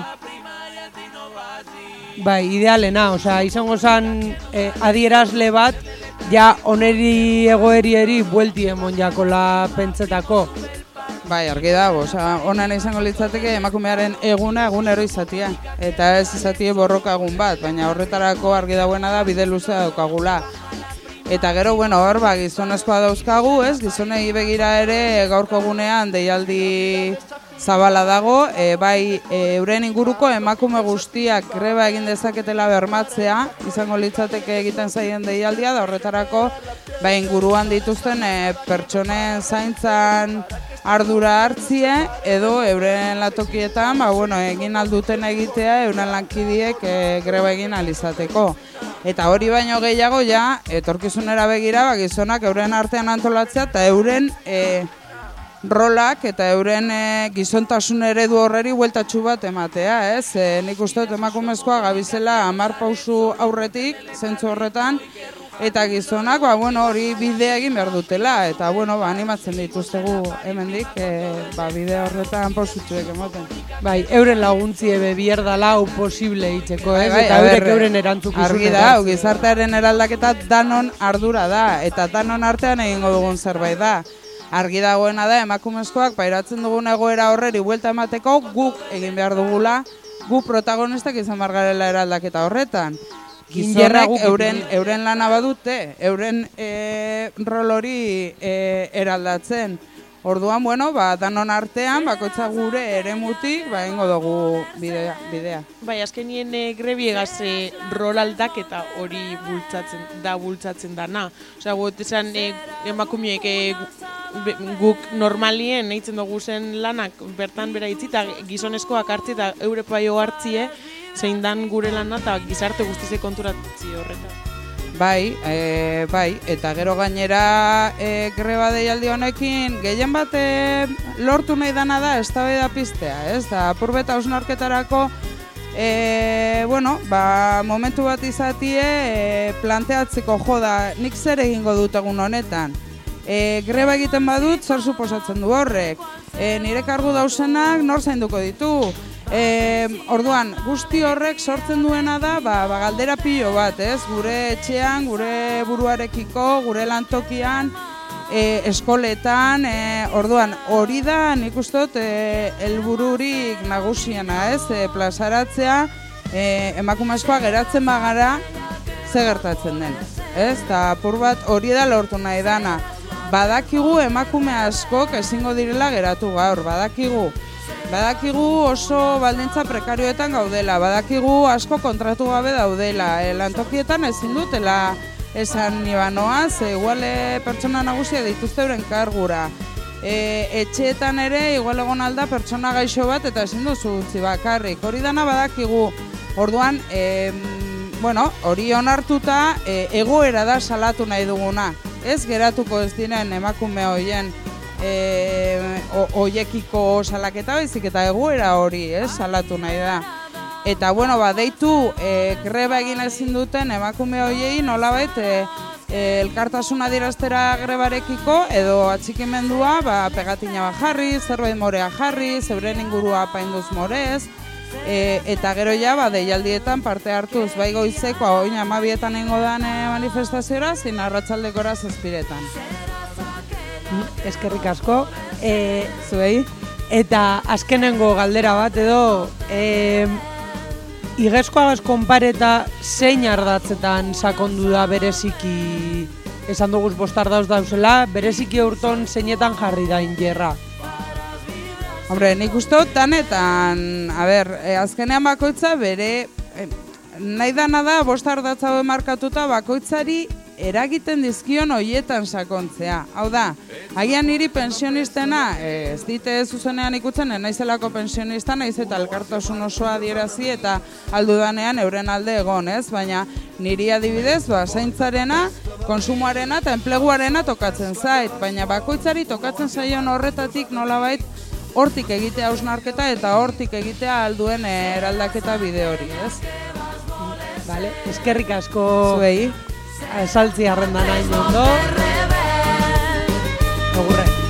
bai, idealena, osea, izango zan e, adierazle bat, ja oneri egoerieri buelti emon jakola pentsetako. Bai, argi dago, osea, onan izango litzateke emakumearen eguna egunero izatia. Eta ez izatie borroka egun bat, baina horretarako argi dagoena da bide luzea daukagula. Eta gero, bueno, hor, ba, gizonezkoa dauzkagu, ez? Gizonei begira ere gaurko egunean deialdi zabala dago, e, bai e, euren inguruko emakume guztiak greba egin dezaketela bermatzea, izango litzateke egiten zaien deialdia, da horretarako bai inguruan dituzten e, pertsonen zaintzan ardura hartzie, edo euren latokietan, ba, bueno, egin alduten egitea, euren lankidiek e, greba egin alizateko. Eta hori baino gehiago ja, etorkizunera begira, ba, gizonak euren artean antolatzea eta euren e, rolak eta euren e, gizontasun eredu horreri bueltatxu bat ematea, ez? E, nik uste dut emakumezkoa gabizela hamar pausu aurretik, zentzu horretan, eta gizonak, ba, bueno, hori bidea egin behar dutela, eta, bueno, ba, animatzen dituztegu hemendik, e, ba, bide horretan pausutxuek ematen. Bai, euren laguntzi ebe bier dala hau posible itxeko, ez? Bai, eta eurek euren erantzukizun. Argi da, hau, gizartearen eraldaketa danon ardura da, eta danon artean egingo dugun zerbait da. Argi dagoena da, emakumezkoak pairatzen dugun egoera horreri buelta emateko guk egin behar dugula, gu protagonistak izan margarela eraldaketa horretan. Guk euren, euren lana badute, euren e, rol hori e, eraldatzen. Orduan, bueno, ba, danon artean, bakoitza gure eremutik, ba, egingo dugu bidea. bidea. Bai, azkenien e, grebiegaz e, rol aldaketa hori bultzatzen, da bultzatzen dana. Osea, gut esan e, emakumeek e, guk normalien eitzen dugu zen lanak bertan bera itzi eta gizonezkoak hartzi eta eure paio hartzie zein dan gure lana eta gizarte guztize konturatzi horretan. Bai, e, bai, eta gero gainera e, greba deialdi honekin gehien bat e, lortu nahi dana da eztabaida piztea, ez? Da apurbeta hausnarketarako e, bueno, ba, momentu bat izatie e, planteatzeko joda nik zer egingo dut egun honetan. E, greba egiten badut, zer suposatzen du horrek. E, nire kargu dausenak nor zainduko ditu. E, orduan, guzti horrek sortzen duena da, ba, ba galdera pilo bat, ez? Gure etxean, gure buruarekiko, gure lantokian, e, eskoletan, e, orduan, hori da nik uste dut e, helbururik nagusiena, ez? E, plazaratzea, e, emakumezkoa geratzen bagara, ze gertatzen den, ez? Ta apur bat hori da lortu nahi dana. Badakigu emakume askok ezingo direla geratu gaur, badakigu. Badakigu oso baldintza prekarioetan gaudela, badakigu asko kontratu gabe daudela, e, lantokietan ezin dutela esan nibanoa, ze igual e, pertsona nagusia dituzte euren kargura. E, etxeetan ere igual egon alda pertsona gaixo bat eta ezin duzu utzi bakarrik. Hori dana badakigu. Orduan, em, bueno, hori onartuta e, egoera da salatu nahi duguna. Ez geratuko ez diren emakume hoien e, oiekiko salaketa baizik eta egoera hori, ez, salatu nahi da. Eta bueno, ba deitu e, greba egin ezin duten emakume hoiei nolabait e, e, elkartasuna adieraztera grebarekiko edo atxikimendua ba, pegatina bat jarri, zerbait morea jarri, zeuren ingurua apainduz morez, e, eta gero ja ba, deialdietan parte hartuz bai goizeko oin amabietan ingo dan e, manifestaziora, zin arratsaldekora zazpiretan. Eskerrik asko. E, Zuei? Eta azkenengo galdera bat edo, e, igezkoagaz konpareta zein ardatzetan sakondu da bereziki esan duguz bostar dauz dauzela, bereziki urton zeinetan jarri da ingerra. Hombre, nik uste danetan, a ber, e, azkenean bakoitza bere, e, nahi dana da, bost ardatza markatuta bakoitzari eragiten dizkion hoietan sakontzea. Hau da, agian niri pensionistena, e, ez dite zuzenean ikutzen, naizelako pensionista, naiz eta elkartasun osoa adierazi eta aldudanean euren alde egon, ez? Baina niri adibidez, ba, zaintzarena, konsumoarena eta enpleguarena tokatzen zait, baina bakoitzari tokatzen zaion horretatik nolabait hortik egitea hausnarketa eta hortik egitea alduen eh, eraldaketa bide hori, ez? Vale, eskerrik asko Zuei. Saltzi arrendan hain ondo. Agurre.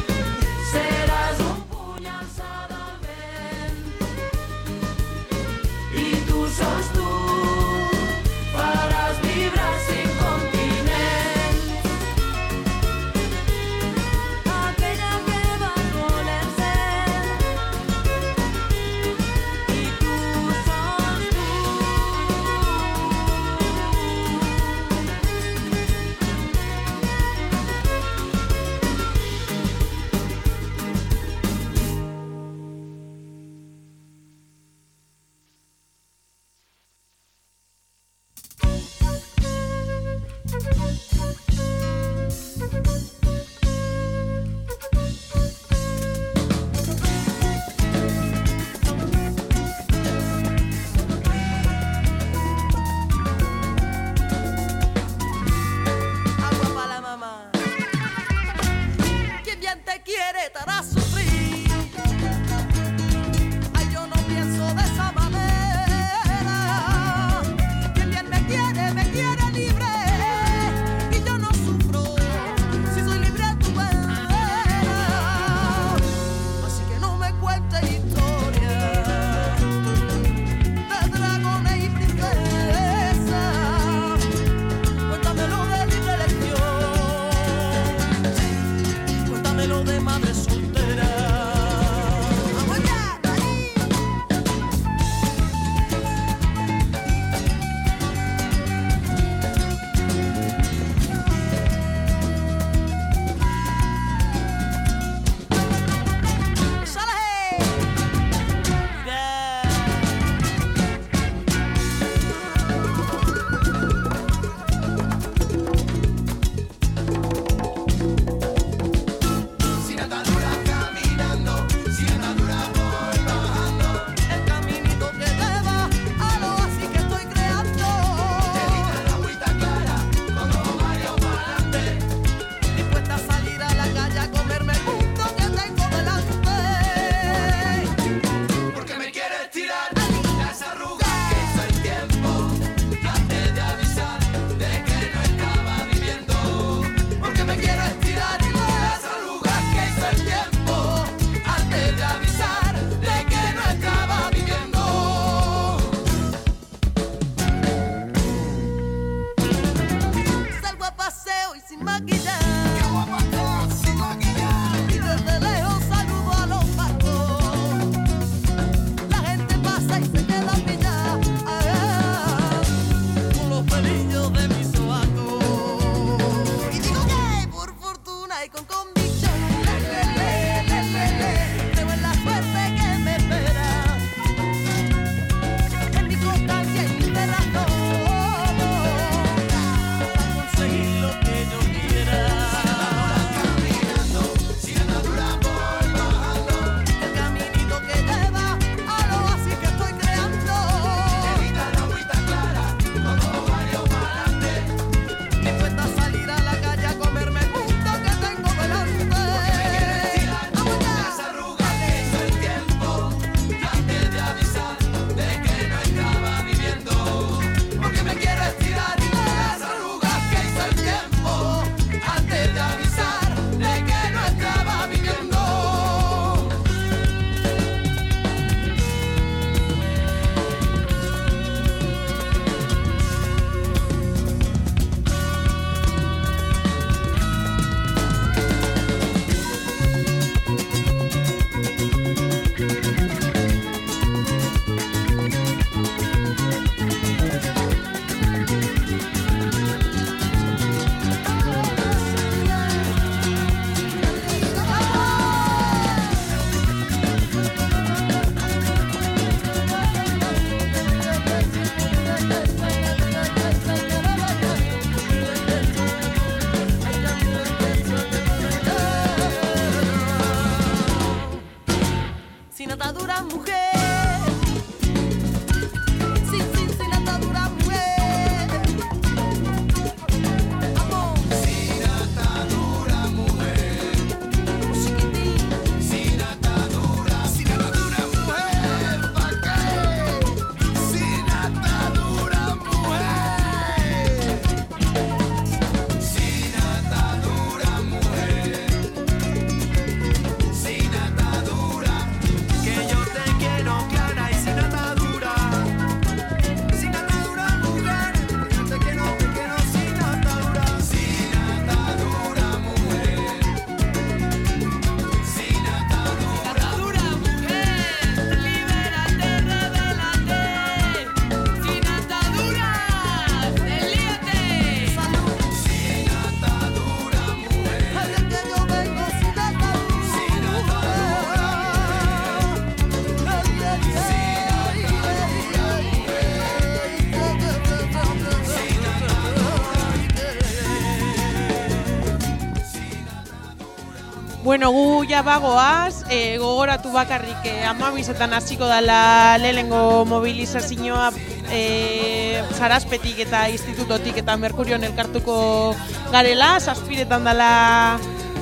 Ja bagoaz, e, gogoratu bakarrik e, amabizetan hasiko dala lehenengo mobilizazioa e, Saraspetik eta institutotik eta Merkurion elkartuko garela, saspiretan dala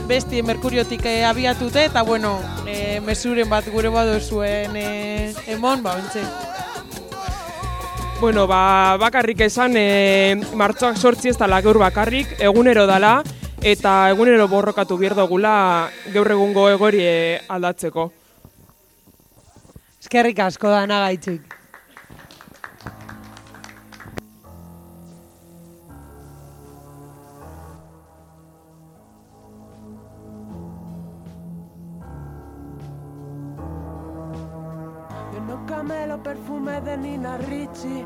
besti Merkuriotik e, abiatute eta bueno, e, mesuren bat gure badu zuen e, emon, ba, ontxe. Bueno, ba, bakarrik esan, e, martxoak sortzi ez dala gaur bakarrik, egunero dala, eta egunero borrokatu bierdogula gaur egungo egori e, aldatzeko. Eskerrik asko da nagaitzik. Yo no camelo perfume de Nina Ricci,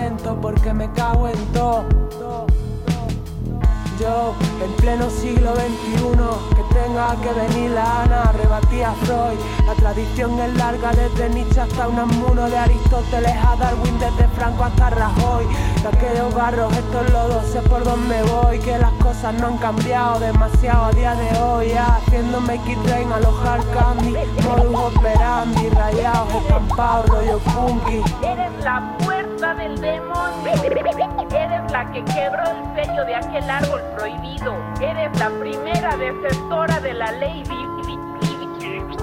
porque me cago en todo. Yo, en pleno siglo XXI, que tenga que venir la Ana, rebatí a Freud. La tradición es larga desde Nietzsche hasta Unamuno, de Aristóteles a Darwin, desde Franco hasta Rajoy. De aquellos barros, estos lodos, sé por dónde voy, que las cosas no han cambiado demasiado a día de hoy. Ya, haciéndome Train, alojar candy, modus operandi, rayados, estampados, rollo funky. Eres la puerta del demonio. Eres la que quebró el sello de aquel árbol prohibido. Eres la primera desertora de la ley di- di-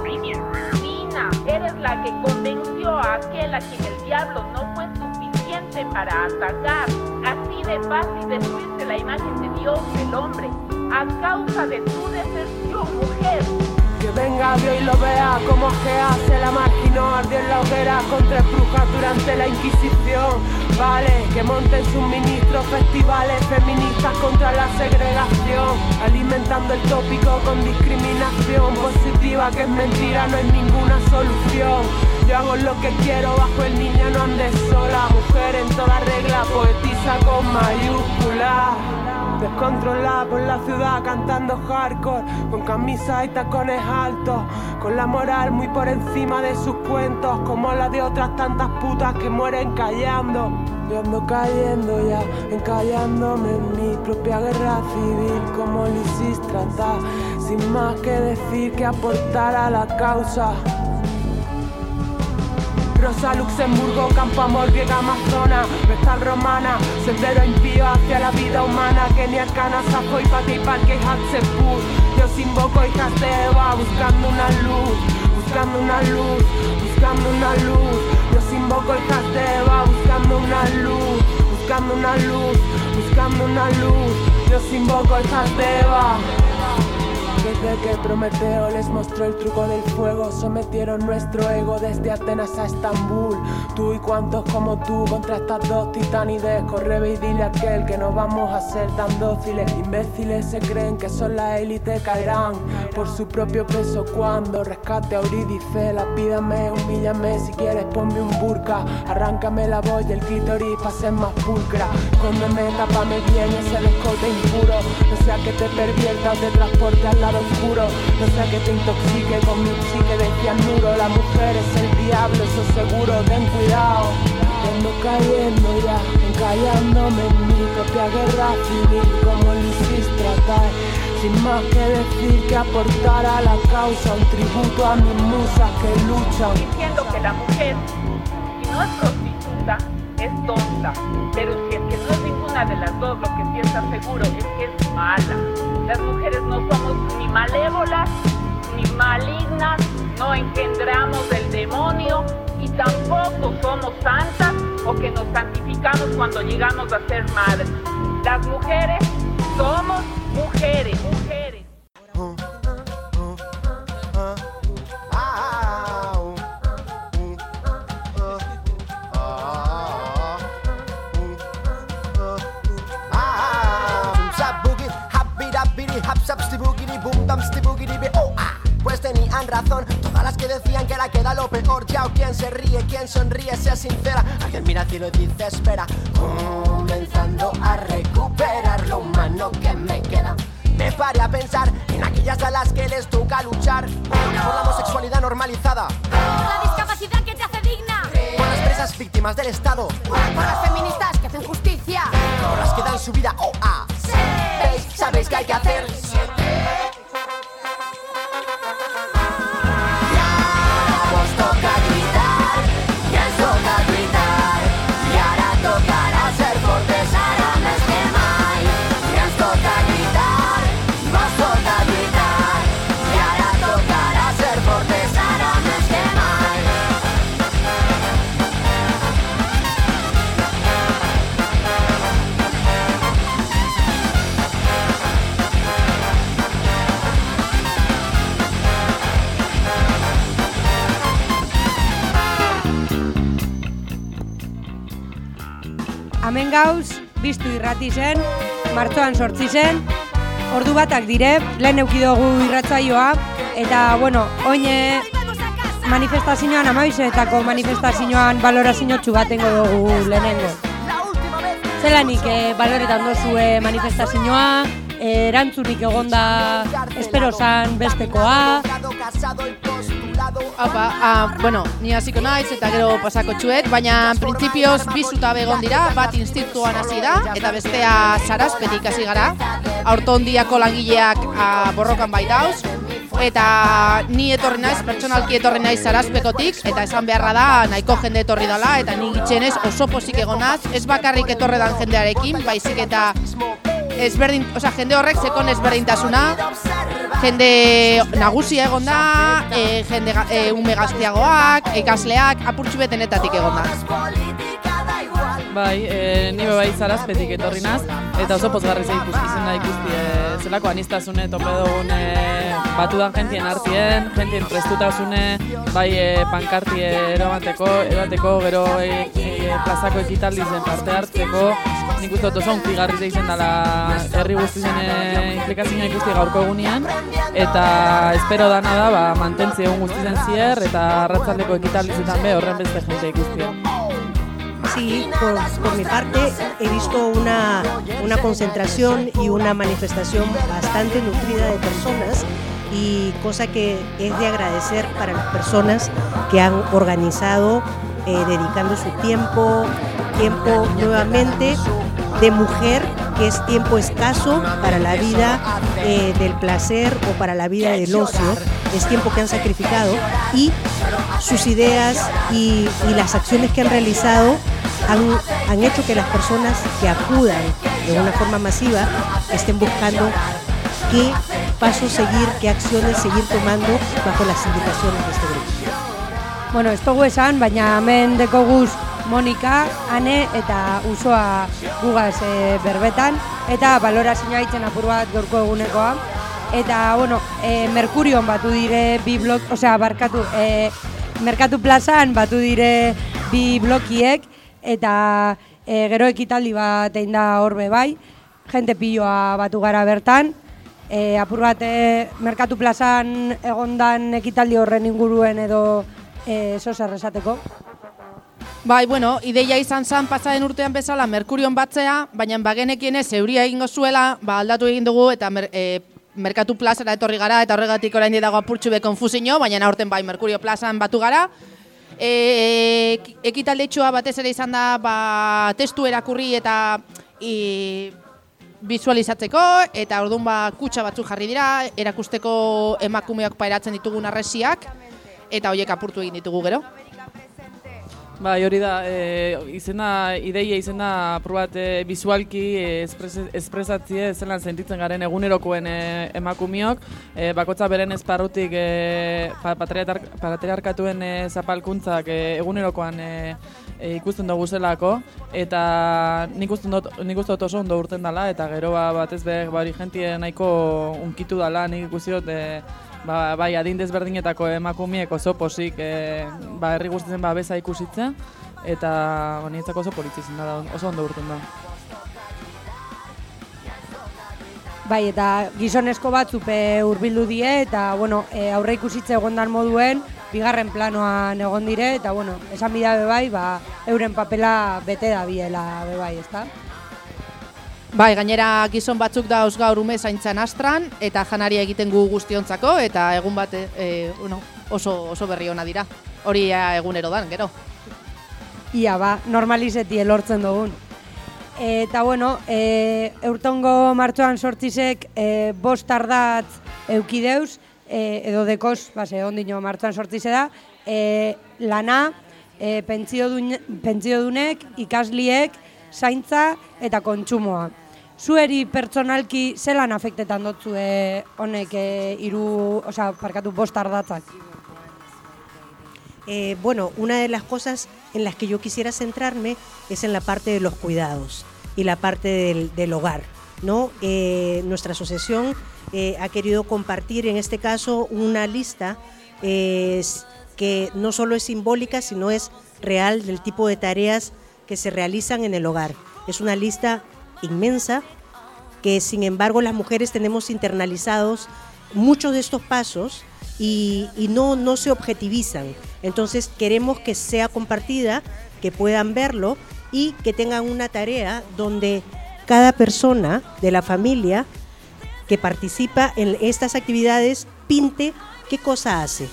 divina. Eres la que convenció a aquel a quien el diablo no fue suficiente para atacar. Así de fácil destruirse la imagen de Dios del hombre. A causa de tu deserción, mujer. Que venga Dios y lo vea como que hace la marginó ardió en la hoguera con tres brujas durante la Inquisición. Vale, que monten suministros, festivales feministas contra la segregación, alimentando el tópico con discriminación positiva que es mentira, no hay ninguna solución. Yo hago lo que quiero bajo el niño, no andes sola, mujer en toda regla, poetiza con mayúsculas. Descontrolada por la ciudad cantando hardcore Con camisas y tacones altos Con la moral muy por encima de sus cuentos Como la de otras tantas putas que mueren callando. Yo ando cayendo ya, encallándome en mi propia guerra civil Como Lisistrata Sin más que decir que aportar a la causa Rosa, Luxemburgo, Campo Amor, Griega, Amazona, Vestal Romana, Sendero impío hacia la vida humana, Kenia, Cana, Sajo y Pati y Parque y Hatzepur. Yo os invoco hijas de Eva, buscando una luz, buscando una luz, buscando una luz. Yo os invoco hijas de Eva, buscando una luz, buscando una luz, buscando una luz. Yo os invoco hijas de Eva. Desde que Prometeo les mostró el truco del fuego, sometieron nuestro ego desde Atenas a Estambul. Tú y cuantos como tú contra estas dos titanides. Corre y dile a aquel que no vamos a ser tan dóciles. Imbéciles se creen que son la élite, caerán por su propio peso cuando rescate a Eurídice. Lapídame, humíllame, si quieres ponme un burka. Arráncame la voz y el clítoris pa' ser más pulcra. Cóndeme, tápame bien ese descote impuro. No sea que te pervierta o te transporte al lado oscuro. No sea que te intoxique con mi psique de cianuro. La mujer es el diablo, eso seguro, ten cuidado. Yendo cayendo ya, encallándome en mi propia guerra civil como Lisístrata. Sin más que decir que aportar a la causa un tributo a mis musas que luchan. diciendo que la mujer, si no es prostituta, es tonta. Pero si es que no es ninguna de las dos, lo que sí está seguro es que es mala. Las mujeres no somos ni malévolas, ni malignas, no engendramos del demonio y tampoco somos santas o que nos santificamos cuando llegamos a ser madres. Las mujeres somos mujeres, que decían que la queda lo peor. Ya o quien se ríe, quien sonríe, sea sincera. Alguien mira al cielo y dice espera, comenzando a recuperar lo humano que me queda. Me paré a pensar en aquellas a las que les toca luchar por la homosexualidad normalizada, La discapacidad que te hace digna. por las presas víctimas del Estado, Por las feministas que hacen justicia. por las que dan su vida oh ah. ¿Veis? ¿Sabéis qué hay que hacer? Hemen gauz, biztu irrati zen, martxoan sortzi zen, ordu batak dire, lehen eukidogu irratzaioa, eta, bueno, oine manifestazioan, amabizetako manifestazioan balorazio txugatengo dugu lehenengo. Zelanik eh, baloretan dozue manifestazioa, erantzunik egonda espero zan bestekoa, Apa, ah, bueno, ni hasiko naiz eta gero pasako txuet, baina printzipioz bi zutabe egon dira, bat institutuan hasi da, eta bestea sarazpetik hasi gara. Aurton diako langileak ah, borrokan bai dauz, eta ni etorri naiz, pertsonalki etorri naiz sarazpekotik, eta esan beharra da nahiko jende etorri dela, eta ni gitxenez oso pozik egonaz, ez bakarrik etorre dan jendearekin, baizik eta ezberdin, osea, jende horrek sekon ezberdintasuna, jende nagusia egon da, e, jende e, ume gazteagoak, ikasleak, apurtxu betenetatik egon da. Bai, e, ni bai zarazpetik etorri naz, eta oso pozgarri zei ikuskizun da ikusti, e, zelako anistazune tope dugun e, batudan jentien artien, jentien prestutasune, bai e, pankarti eramateko, eramateko, gero e, e, plazako ekitaldi zen parte hartzeko, nik uste dut oso unkigarri zeizen dela herri guztien e, implikazioa ikusti gaurko egunean, eta espero dana da, ba, mantentzi egun guztien zier, eta arratzaldeko ekitaldizetan be horren beste jente ikustia. Sí, por, mi parte he visto una, una concentración y una manifestación bastante nutrida de personas y cosa que es de agradecer para las personas que han organizado, eh, dedicando su tiempo, tiempo nuevamente de mujer, que es tiempo escaso para la vida eh, del placer o para la vida del ocio, es tiempo que han sacrificado y sus ideas y las acciones que han realizado han, han hecho que las personas que acudan de una forma masiva estén buscando qué pasos seguir, qué acciones seguir tomando bajo las indicaciones de este grupo. Bueno, ez dugu esan, baina hemen dekoguz Monika, Ane eta Usoa gugaz e, berbetan eta balorazioa itzen apur bat gaurko egunekoa. Eta, bueno, e, Merkurion batu dire bi blok, osea, barkatu, e, Merkatu plazan batu dire bi blokiek, eta e, gero ekitaldi bat egin da horbe bai, jente piloa batu gara bertan, e, apur bat e, Merkatu plazan egondan ekitaldi horren inguruen edo e, zozer esateko. Bai, bueno, ideia izan zen pasaren urtean bezala Merkurion batzea, baina bagenekien ez euria egingo zuela, ba aldatu egin dugu eta mer, e, Merkatu plazara etorri gara eta horregatik orain dago apurtxu be konfusio, baina aurten bai Merkurio plazan batu gara. E, ekitaldetxoa batez ere izan da ba, testu erakurri eta i, visualizatzeko eta orduan ba kutsa batzuk jarri dira, erakusteko emakumeak pairatzen ditugun arresiak eta hoiek apurtu egin ditugu gero. Bai, hori da, e, izena, ideia izena apur bat e, visualki e, espres- espresatzie zelan sentitzen garen egunerokoen e, emakumiok, e, bakotza beren esparrutik e, pa- patriarkar, patriarkatuen e, zapalkuntzak e, egunerokoan e, e, ikusten dugu zelako, eta nik uste dut, nik uste dut oso ondo urten dela, eta gero ba, batez be, ba, hori jentie nahiko unkitu dela, nik ikusi dut, e, ba, bai, adin desberdinetako emakumiek oso posik e, ba, herri guztien babesa ikusitzen, eta niretzako oso politzi izan da, oso ondo urten da. Bai, eta gizonezko batzupe hurbildu die eta bueno, e, aurre ikusitze egondan moduen bigarren planoan egon dire eta bueno, esan bida be bai, ba, euren papela bete da biela bai, ezta? Bai, gainera gizon batzuk dauz gaur ume zaintzan astran eta janaria egiten gu guztiontzako eta egun bat e, bueno, oso, oso berri ona dira. Hori ja egunero dan, gero. Ia ba, normalizeti elortzen dugun. Eta bueno, e, eurtongo martxoan sortzizek e, bost ardatz eukideuz, e, edo dekoz, base, ondino martxoan sortzize da, e, lana, e, pentsiodunek, ikasliek, zaintza eta kontsumoa. Zueri pertsonalki zelan afektetan dotzue honek e, iru, osea, parkatu bost ardatzak? Eh, bueno, una de las cosas en las que yo quisiera centrarme es en la parte de los cuidados y la parte del, del hogar. ¿no? Eh, nuestra asociación eh, ha querido compartir en este caso una lista eh, que no solo es simbólica, sino es real del tipo de tareas que se realizan en el hogar. Es una lista inmensa que sin embargo las mujeres tenemos internalizados muchos de estos pasos y, no, no se objetivizan. Entonces queremos que sea compartida, que puedan verlo y que tengan una tarea donde cada persona de la familia que participa en estas actividades pinte qué cosa hace.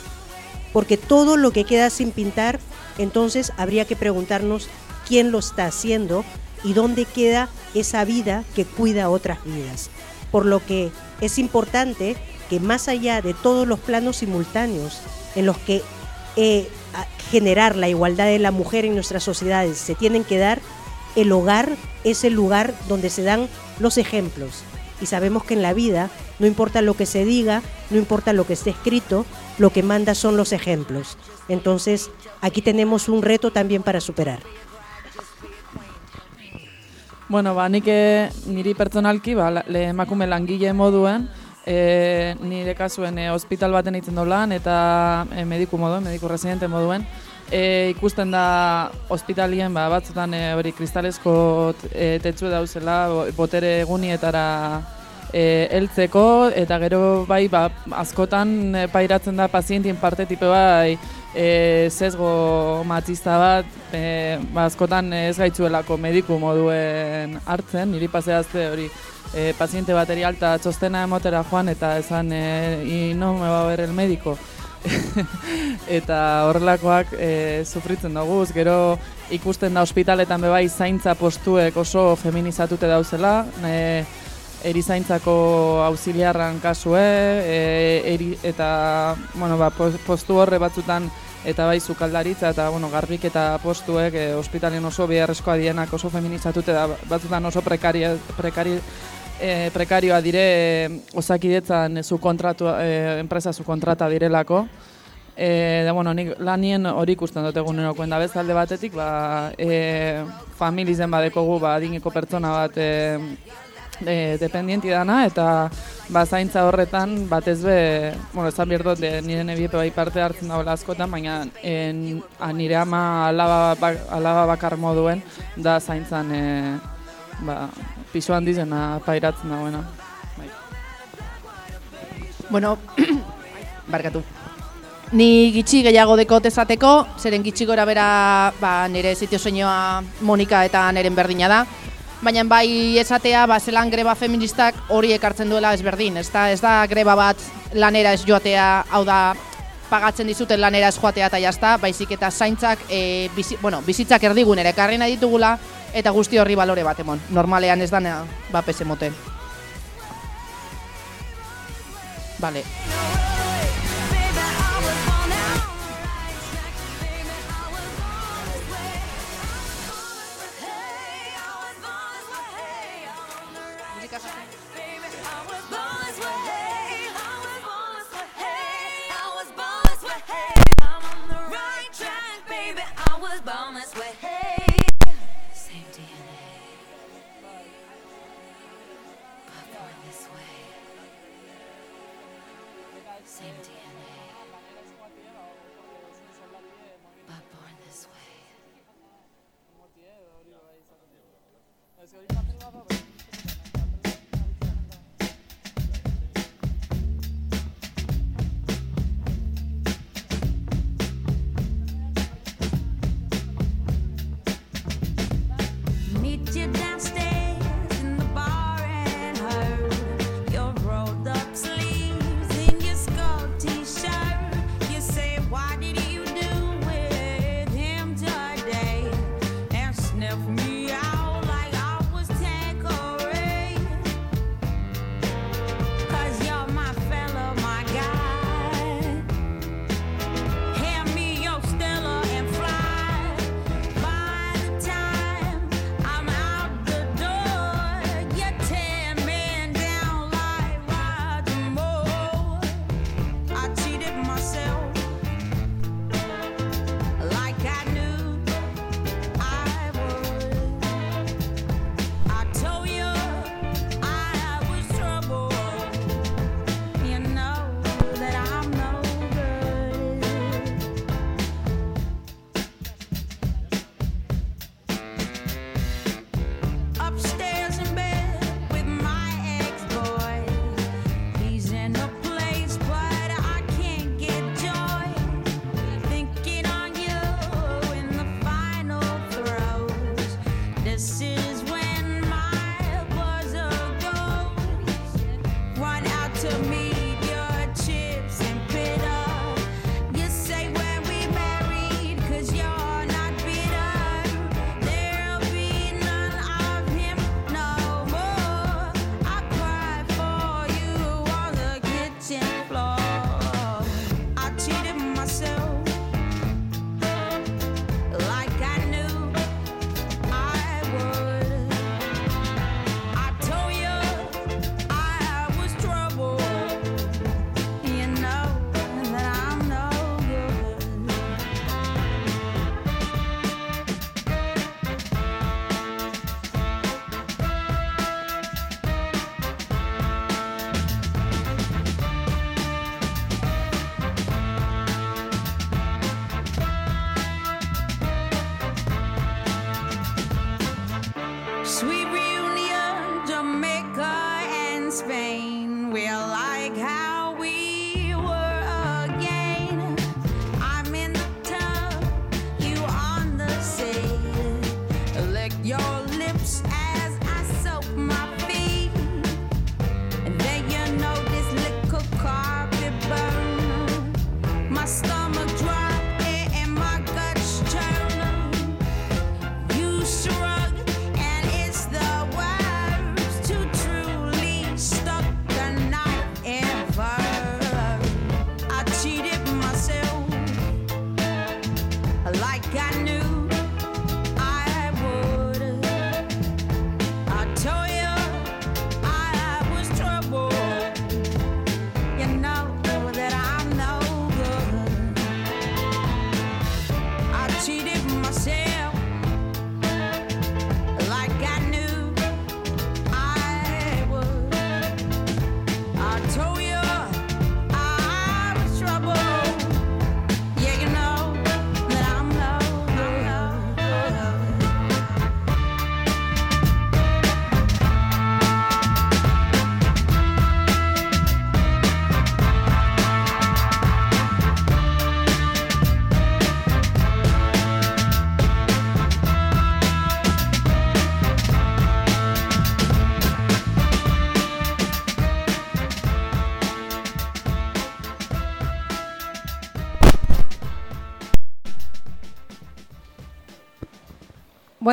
Porque todo lo que queda sin pintar, entonces habría que preguntarnos quién lo está haciendo y dónde queda esa vida que cuida otras vidas. Por lo que es importante que más allá de todos los planos simultáneos en los que eh, generar la igualdad de la mujer en nuestras sociedades se tienen que dar, el hogar es el lugar donde se dan los ejemplos. Y sabemos que en la vida no importa lo que se diga, no importa lo que esté escrito, lo que manda son los ejemplos. Entonces, aquí tenemos un reto también para superar. Bueno, ba, nik eh, niri pertsonalki, ba, le emakume langile moduen, e, nire kasuen e, ospital baten egiten dut lan, eta e, mediku moduen, mediku residente moduen, e, ikusten da ospitalien, ba, batzutan e, hori kristalezko e, tetsu dauzela, bo- botere egunietara e, heltzeko, eta gero bai, ba, askotan pairatzen da pazientien parte tipe bai, e, sesgo matista bat, e, ba, askotan ez gaitzuelako mediku moduen hartzen, niri paseazte hori e, paziente bateri alta txostena emotera joan eta esan e, y no me va a ver el médico. eta horrelakoak e, sufritzen dugu, gero ikusten da ospitaletan bebai zaintza postuek oso feminizatute dauzela, e, erizaintzako auxiliarran kasue, e, eri, eta bueno, ba, pos- postu horre batzutan eta bai sukaldaritza eta bueno, garbik eta postuek e, ospitalen oso beharrezkoa dienak oso feminizatute da batzutan oso prekaria, prekari, e, prekarioa dire e, osakidetzan zu kontratu, e, enpresa zu kontrata direlako. E, da, bueno, nik lanien hori ikusten dut egunerokoen da bezalde batetik, ba, e, familizen badekogu, ba, adineko pertsona bat, e, e, dependienti dana, eta ba, zaintza horretan batez be, bueno, esan behar dut, nire nebiepe bai parte hartzen dagoela askotan, baina en, a, nire ama alaba, ba, alaba bakar moduen da zaintzan e, ba, piso handizena pairatzen dagoena. Bueno, barkatu. Ni gitxi gehiago dekot ezateko, zeren gitxi gora bera ba, nire sitio soinua Monika eta neren berdina da. Baina bai esatea, ba, zelan greba feministak hori ekartzen duela ezberdin. Ez da, ez da greba bat lanera ez joatea, hau da, pagatzen dizuten lanera ez joatea eta jazta, baizik eta zaintzak, e, bizi, bueno, bizitzak erdigunera ekarri nahi ditugula, eta guzti horri balore bat emon. Normalean ez dana, ba, pese moten. Vale.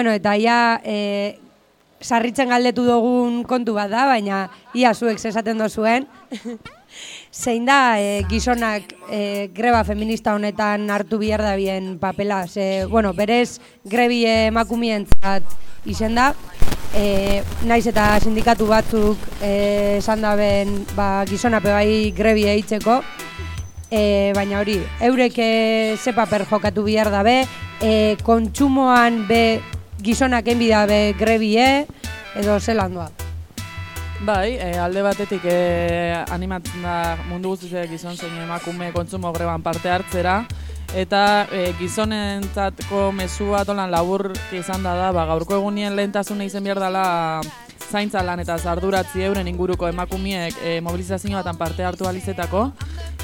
Bueno, eta ia e, sarritzen galdetu dugun kontu bat da, baina ia zuek esaten dozuen. Zein da e, gizonak e, greba feminista honetan hartu bihar da bien papela? Ze, bueno, berez grebi emakumientzat izen da, e, naiz eta sindikatu batzuk esan daben ba, gizonape bai grebi eitzeko, e, baina hori, eurek e, ze paper jokatu bihar dabe, e, kontsumoan be gizonak enbi dabe grebie, edo zelan doa. Bai, e, alde batetik e, animatzen da mundu guztiak gizon zein emakume kontsumo greban parte hartzera, eta e, gizonentzatko mezu bat olan labur izan da da, ba, gaurko egunien lehentasuna izen behar dela zaintza lan eta zarduratzi euren inguruko emakumiek e, mobilizazio batan parte hartu alizetako,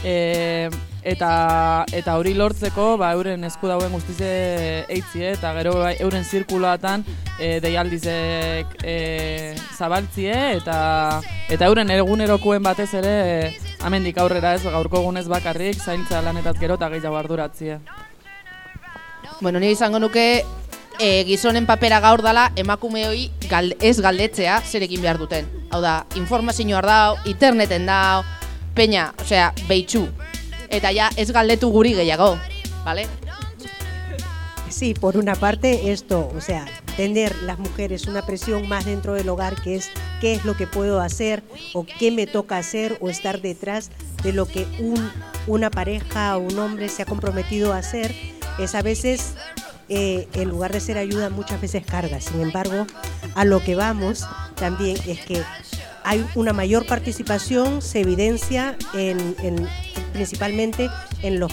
e, eta eta hori lortzeko ba, euren esku dauen guztize eitzie eta gero bai, euren zirkuloatan e, deialdizek e, zabaltzie eta eta euren egunerokoen batez ere e, amendik aurrera ez gaurko egunez bakarrik zaintza lanetaz gero eta gehiago arduratzie. Bueno, ni izango nuke e, gizonen papera gaur dala emakumeoi gal, ez galdetzea zerekin behar duten. Hau da, informazioa dau, interneten dau, peña, osea, beitxu. Eta galdetu ¿vale? Sí, por una parte esto, o sea, tener las mujeres una presión más dentro del hogar que es qué es lo que puedo hacer o qué me toca hacer o estar detrás de lo que un, una pareja o un hombre se ha comprometido a hacer, es a veces, eh, en lugar de ser ayuda, muchas veces carga. Sin embargo, a lo que vamos también es que hay una mayor participación, se evidencia en, en- principalmente en los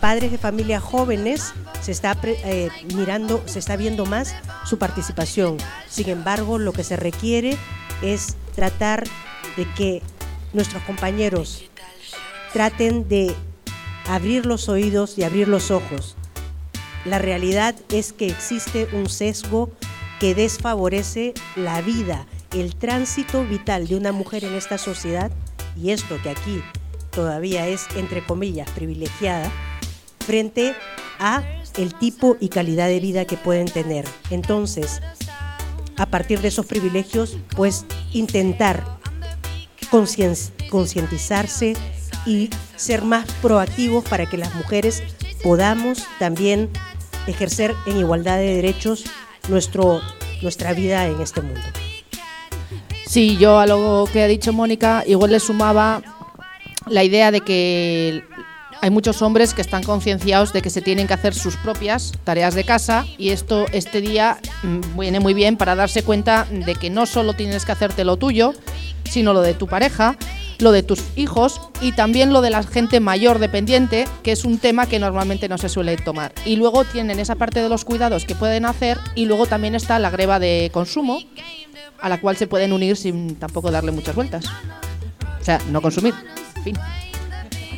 padres de familias jóvenes, se está eh, mirando, se está viendo más su participación. Sin embargo, lo que se requiere es tratar de que nuestros compañeros traten de abrir los oídos y abrir los ojos. La realidad es que existe un sesgo que desfavorece la vida, el tránsito vital de una mujer en esta sociedad y esto que aquí todavía es entre comillas privilegiada frente a el tipo y calidad de vida que pueden tener. Entonces, a partir de esos privilegios, pues intentar concien- concientizarse y ser más proactivos para que las mujeres podamos también ejercer en igualdad de derechos nuestro, nuestra vida en este mundo. Sí, yo a lo que ha dicho Mónica, igual le sumaba la idea de que hay muchos hombres que están concienciados de que se tienen que hacer sus propias tareas de casa y esto este día mm, viene muy bien para darse cuenta de que no solo tienes que hacerte lo tuyo, sino lo de tu pareja, lo de tus hijos y también lo de la gente mayor dependiente, que es un tema que normalmente no se suele tomar. Y luego tienen esa parte de los cuidados que pueden hacer y luego también está la greba de consumo, a la cual se pueden unir sin tampoco darle muchas vueltas. O sea, no consumir. Fin.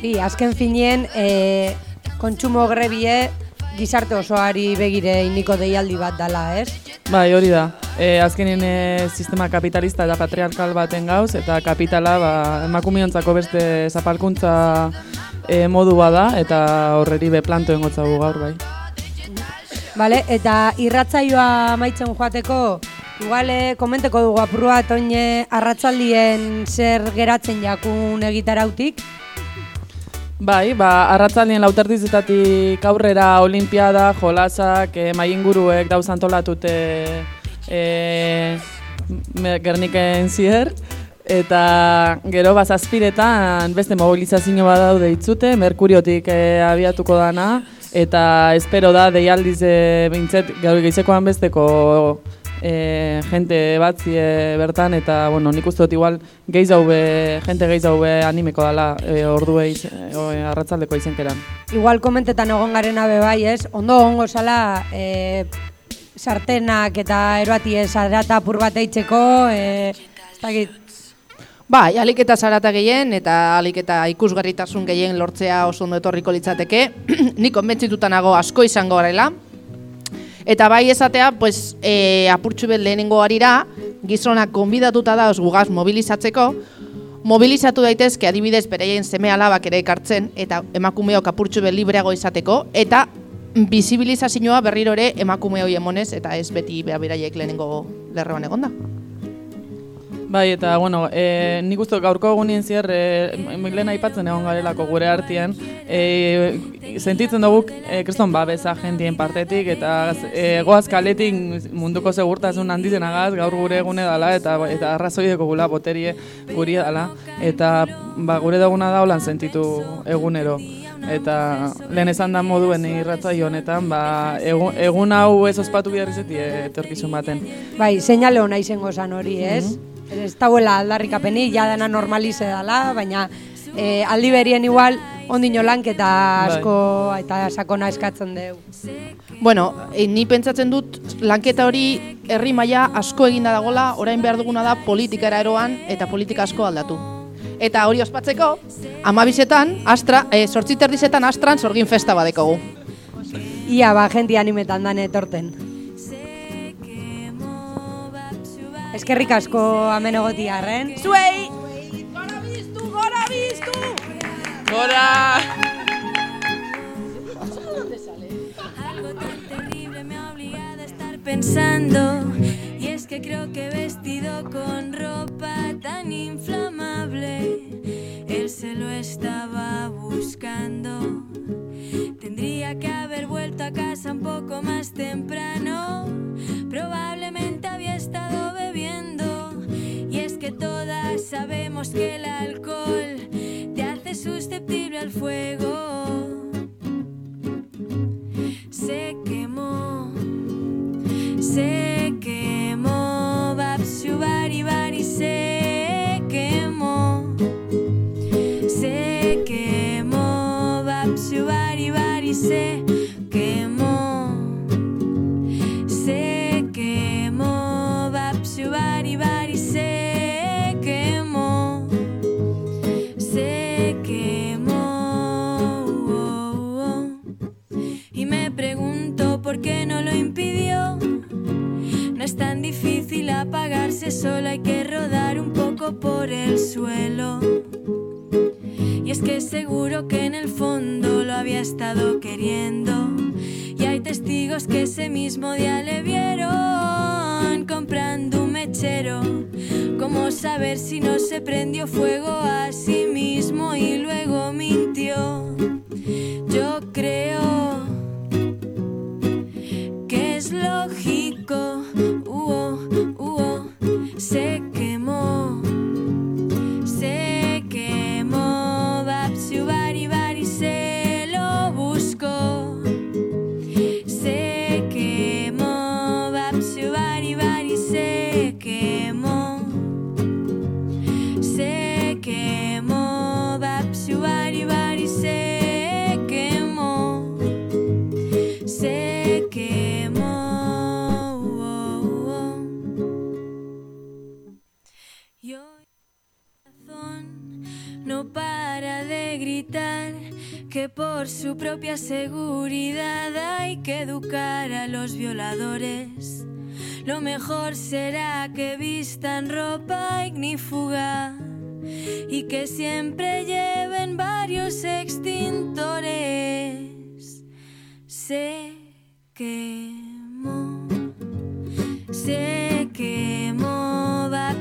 Bi, azken finien, e, kontsumo grebie gizarte osoari begire iniko deialdi bat dala, ez? Bai, hori da. E, azkenin e, sistema kapitalista eta patriarkal baten gauz, eta kapitala ba, emakumiontzako beste zapalkuntza e, modu bada, eta horreri be planto engotzagu gaur, bai. Vale, eta irratzaioa amaitzen joateko, igual eh, komenteko dugu apur bat oine arratzaldien zer geratzen jakun egitarautik. Bai, ba, arratzaldien lauterdizetatik aurrera olimpiada, jolasak, e, mai inguruek dauz antolatute e, Gerniken zier, eta gero bazazpiretan beste mobilizazio bat daude itzute, Merkuriotik e, abiatuko dana, eta espero da deialdiz e, bintzet gaur geizekoan besteko e, jente batzie bertan, eta bueno, nik uste dut igual gehiz daube, jente gehiz daube animeko dala e, orduei e, arratzaldeko izenkeran. Igual komentetan egon garena be bai, ez? Ondo egongo zala e, sartenak eta eroati ez adrata apur bat eitzeko, e, ez dakit, Bai, alik eta zarata gehien eta alik eta ikusgarritasun gehien lortzea oso ondo etorriko litzateke. Ni konbentzituta nago asko izango garela. Eta bai esatea, pues, e, apurtxu bet lehenengo harira, gizonak konbidatuta da gugaz mobilizatzeko, mobilizatu daitezke adibidez bereien seme alabak ere ekartzen, eta emakumeok apurtxu bet libreago izateko, eta bizibilizazioa berriro ere emakume hoi emonez, eta ez beti beha beraiek lehenengo lerroan egonda. Bai, eta, bueno, e, nik uste gaurko egunien zier, e, lehen aipatzen egon garelako gure artean, e, sentitzen dugu e, kriston babesa jentien partetik, eta e, goaz kaletik munduko segurtasun handizenagaz, gaur gure egune dala, eta eta arrazoi gula boterie guri dala, eta ba, gure duguna da holan sentitu egunero. Eta lehen esan da moduen irratzai honetan, ba, egun, egun hau ez ospatu behar izeti etorkizun baten. Bai, seinale hona izango zan hori, ez? Ez dauela aldarrikapeni, ja dena normalize dela, baina eh, aldi berien igual ondino lanketa asko eta sakona eskatzen dugu. Bueno, e, ni pentsatzen dut lanketa hori herri maila asko eginda dagola, orain behar duguna da politikara eroan eta politika asko aldatu. Eta hori ospatzeko, amabizetan, astra, e, sortziterdizetan astran sorgin festa badekogu. Ia ba, jenti animetan dan etorten. Eskerrik asko amen egoti arren. Zuei! Gora! pensando y es que creo que vestido con ropa tan inflamable él se lo estaba buscando tendría que haber vuelto a casa un poco más temprano. Probablemente había estado bebiendo. Y es que todas sabemos que el alcohol te hace susceptible al fuego. Se quemó se quemó, Babsu Bari se Bari Bari se quemó, se quemó, Babsu Bari se quemó, se quemó. Y me pregunto por qué no lo impidió. No es tan difícil apagarse, solo hay que rodar un poco por el suelo. Seguro que en el fondo lo había estado queriendo. Y hay testigos que ese mismo día le vieron comprando un mechero. ¿Cómo saber si no se prendió fuego a sí mismo y luego mintió? Yo creo que es lógico. Uh, por su propia seguridad hay que educar a los violadores. Lo mejor será que vistan ropa ignífuga y que siempre lleven varios extintores. Se quemó, se quemó, va